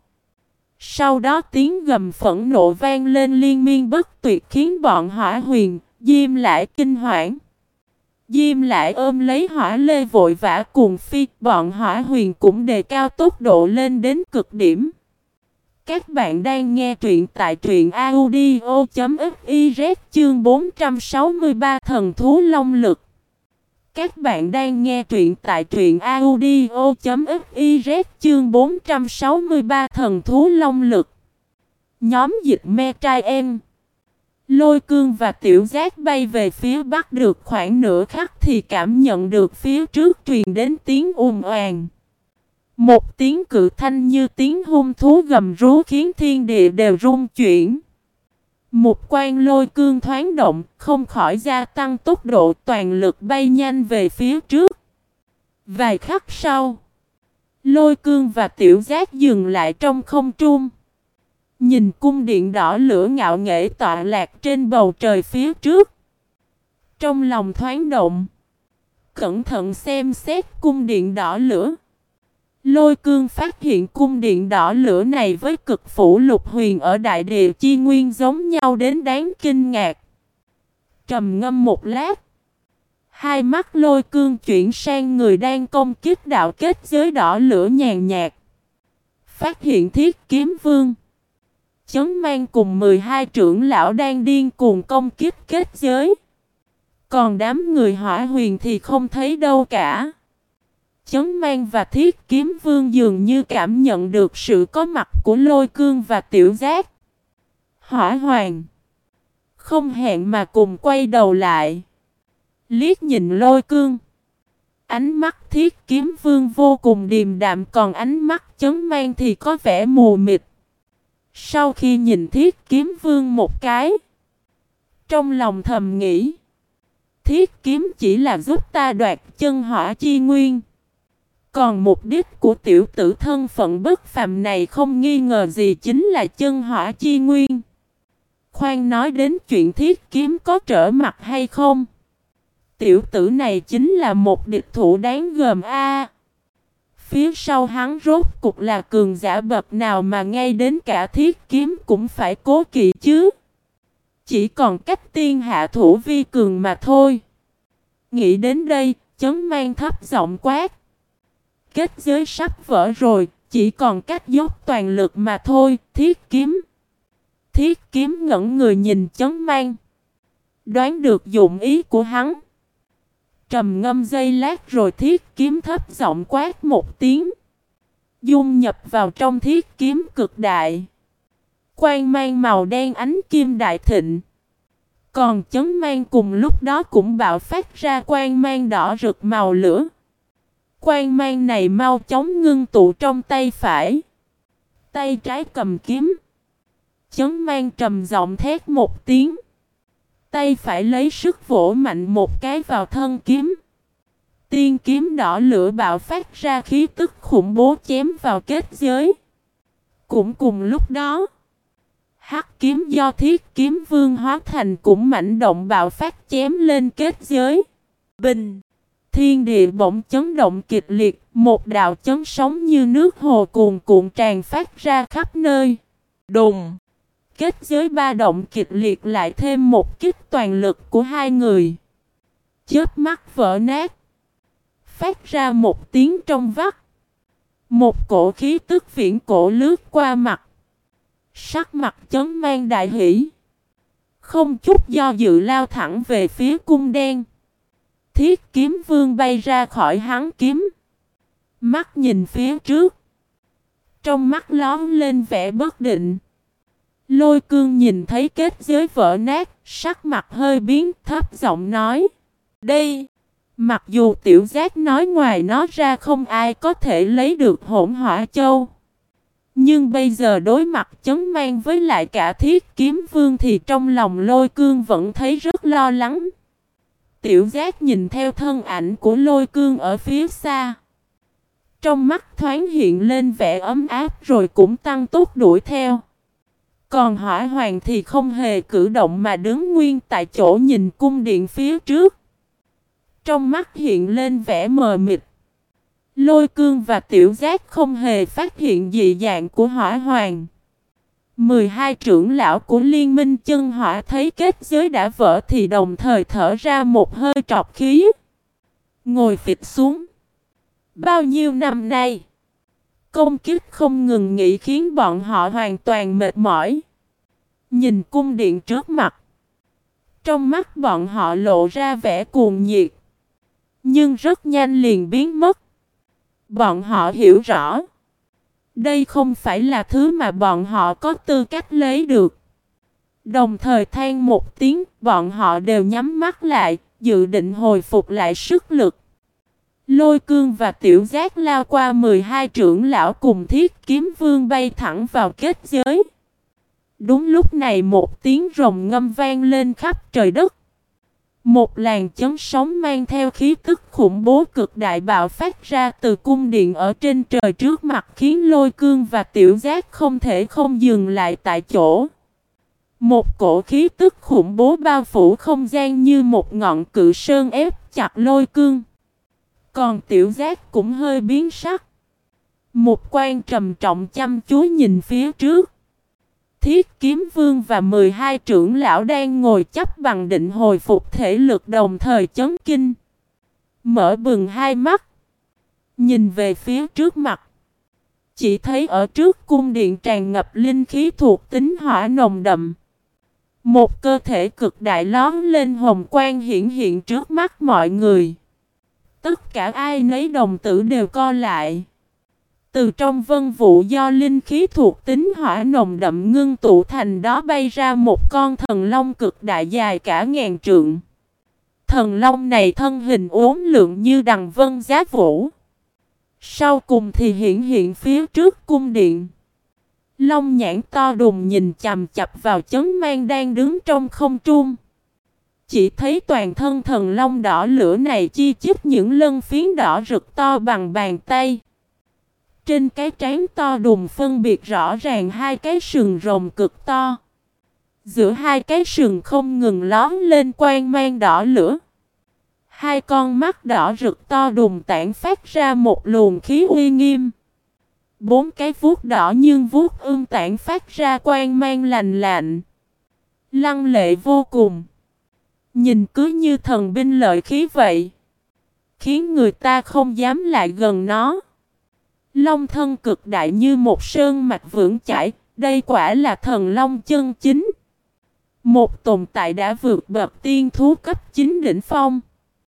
Sau đó tiếng gầm phẫn nộ vang lên liên miên bất tuyệt khiến bọn hỏa huyền, diêm lại kinh hoảng. Diêm lại ôm lấy hỏa lê vội vã cuồng phi, bọn hỏa huyền cũng đề cao tốc độ lên đến cực điểm. Các bạn đang nghe truyện tại truyện audio.fiz chương 463 thần thú long lực. Các bạn đang nghe truyện tại truyện audio.fiz chương 463 thần thú long lực. Nhóm dịch me trai em. Lôi cương và tiểu giác bay về phía bắc được khoảng nửa khắc thì cảm nhận được phía trước truyền đến tiếng ùm oàn. Một tiếng cự thanh như tiếng hung thú gầm rú khiến thiên địa đều rung chuyển. Một quan lôi cương thoáng động, không khỏi gia tăng tốc độ toàn lực bay nhanh về phía trước. Vài khắc sau, lôi cương và tiểu giác dừng lại trong không trung. Nhìn cung điện đỏ lửa ngạo nghễ tọa lạc trên bầu trời phía trước. Trong lòng thoáng động, cẩn thận xem xét cung điện đỏ lửa. Lôi cương phát hiện cung điện đỏ lửa này với cực phủ lục huyền ở đại địa chi nguyên giống nhau đến đáng kinh ngạc. Trầm ngâm một lát. Hai mắt lôi cương chuyển sang người đang công kích đạo kết giới đỏ lửa nhàn nhạt. Phát hiện thiết kiếm vương. Chấn mang cùng 12 trưởng lão đang điên cuồng công kích kết giới. Còn đám người hỏa huyền thì không thấy đâu cả. Chấn mang và thiết kiếm vương dường như cảm nhận được sự có mặt của lôi cương và tiểu giác. Hỏa hoàng. Không hẹn mà cùng quay đầu lại. Liết nhìn lôi cương. Ánh mắt thiết kiếm vương vô cùng điềm đạm, còn ánh mắt chấn mang thì có vẻ mù mịt. Sau khi nhìn thiết kiếm vương một cái. Trong lòng thầm nghĩ. Thiết kiếm chỉ là giúp ta đoạt chân hỏa chi nguyên. Còn mục đích của tiểu tử thân phận bất phàm này không nghi ngờ gì chính là chân hỏa chi nguyên. Khoan nói đến chuyện thiết kiếm có trở mặt hay không. Tiểu tử này chính là một địch thủ đáng gờm a. Phía sau hắn rốt cục là cường giả bậc nào mà ngay đến cả thiết kiếm cũng phải cố kỵ chứ. Chỉ còn cách tiên hạ thủ vi cường mà thôi. Nghĩ đến đây, chấn mang thấp giọng quát kết giới sắp vỡ rồi, chỉ còn cách dốc toàn lực mà thôi, thiết kiếm. Thiết kiếm ngẩn người nhìn chấn mang. Đoán được dụng ý của hắn. Trầm ngâm dây lát rồi thiết kiếm thấp giọng quát một tiếng. Dung nhập vào trong thiết kiếm cực đại. Quang mang màu đen ánh kim đại thịnh. Còn chấn mang cùng lúc đó cũng bạo phát ra quang mang đỏ rực màu lửa quan mang này mau chóng ngưng tụ trong tay phải. Tay trái cầm kiếm. Chấn mang trầm giọng thét một tiếng. Tay phải lấy sức vỗ mạnh một cái vào thân kiếm. Tiên kiếm đỏ lửa bạo phát ra khí tức khủng bố chém vào kết giới. Cũng cùng lúc đó, hắc kiếm do thiết kiếm vương hóa thành cũng mảnh động bạo phát chém lên kết giới. Bình! Thiên địa bỗng chấn động kịch liệt, một đạo chấn sóng như nước hồ cuồn cuộn tràn phát ra khắp nơi. Đùng! Kết giới ba động kịch liệt lại thêm một kích toàn lực của hai người. Chớp mắt vỡ nát. Phát ra một tiếng trong vắt. Một cổ khí tức viễn cổ lướt qua mặt. Sắc mặt chấn mang đại hỷ. Không chút do dự lao thẳng về phía cung đen. Thiết kiếm vương bay ra khỏi hắn kiếm. Mắt nhìn phía trước. Trong mắt lón lên vẻ bất định. Lôi cương nhìn thấy kết giới vỡ nát, sắc mặt hơi biến, thấp giọng nói. Đây, mặc dù tiểu giác nói ngoài nó ra không ai có thể lấy được hỗn hỏa châu. Nhưng bây giờ đối mặt chấn mang với lại cả thiết kiếm vương thì trong lòng lôi cương vẫn thấy rất lo lắng. Tiểu giác nhìn theo thân ảnh của lôi cương ở phía xa. Trong mắt thoáng hiện lên vẻ ấm áp rồi cũng tăng tốc đuổi theo. Còn hỏa hoàng thì không hề cử động mà đứng nguyên tại chỗ nhìn cung điện phía trước. Trong mắt hiện lên vẻ mờ mịt. Lôi cương và tiểu giác không hề phát hiện dị dạng của hỏa hoàng. 12 trưởng lão của liên minh chân hỏa thấy kết giới đã vỡ thì đồng thời thở ra một hơi trọc khí. Ngồi phịch xuống. Bao nhiêu năm nay, công kích không ngừng nghỉ khiến bọn họ hoàn toàn mệt mỏi. Nhìn cung điện trước mặt. Trong mắt bọn họ lộ ra vẻ cuồng nhiệt. Nhưng rất nhanh liền biến mất. Bọn họ hiểu rõ. Đây không phải là thứ mà bọn họ có tư cách lấy được. Đồng thời than một tiếng, bọn họ đều nhắm mắt lại, dự định hồi phục lại sức lực. Lôi cương và tiểu giác lao qua 12 trưởng lão cùng thiết kiếm vương bay thẳng vào kết giới. Đúng lúc này một tiếng rồng ngâm vang lên khắp trời đất. Một làn chấn sóng mang theo khí tức khủng bố cực đại bạo phát ra từ cung điện ở trên trời trước mặt khiến lôi cương và tiểu giác không thể không dừng lại tại chỗ. Một cổ khí tức khủng bố bao phủ không gian như một ngọn cự sơn ép chặt lôi cương. Còn tiểu giác cũng hơi biến sắc. Một quan trầm trọng chăm chú nhìn phía trước. Thiết kiếm vương và 12 trưởng lão đang ngồi chấp bằng định hồi phục thể lực đồng thời chấn kinh. Mở bừng hai mắt. Nhìn về phía trước mặt. Chỉ thấy ở trước cung điện tràn ngập linh khí thuộc tính hỏa nồng đậm. Một cơ thể cực đại lón lên hồng quang hiện hiện trước mắt mọi người. Tất cả ai nấy đồng tử đều co lại. Từ trong vân vụ do linh khí thuộc tính hỏa nồng đậm ngưng tụ thành đó bay ra một con thần long cực đại dài cả ngàn trượng. Thần long này thân hình uốn lượng như đằng vân giá vũ. Sau cùng thì hiện hiện phía trước cung điện. Long nhãn to đùng nhìn chằm chập vào chấn mang đang đứng trong không trung. Chỉ thấy toàn thân thần long đỏ lửa này chi chít những lân phiến đỏ rực to bằng bàn tay. Trên cái trán to đùng phân biệt rõ ràng hai cái sừng rồng cực to. Giữa hai cái sừng không ngừng lón lên quang mang đỏ lửa. Hai con mắt đỏ rực to đùng tản phát ra một luồng khí uy nghiêm. Bốn cái vuốt đỏ nhưng vuốt ương tản phát ra quang mang lành lạnh. Lăng lệ vô cùng. Nhìn cứ như thần binh lợi khí vậy. Khiến người ta không dám lại gần nó. Long thân cực đại như một sơn mạch vững chãi, đây quả là thần long chân chính. Một tồn tại đã vượt bậc tiên thú cấp chính đỉnh phong.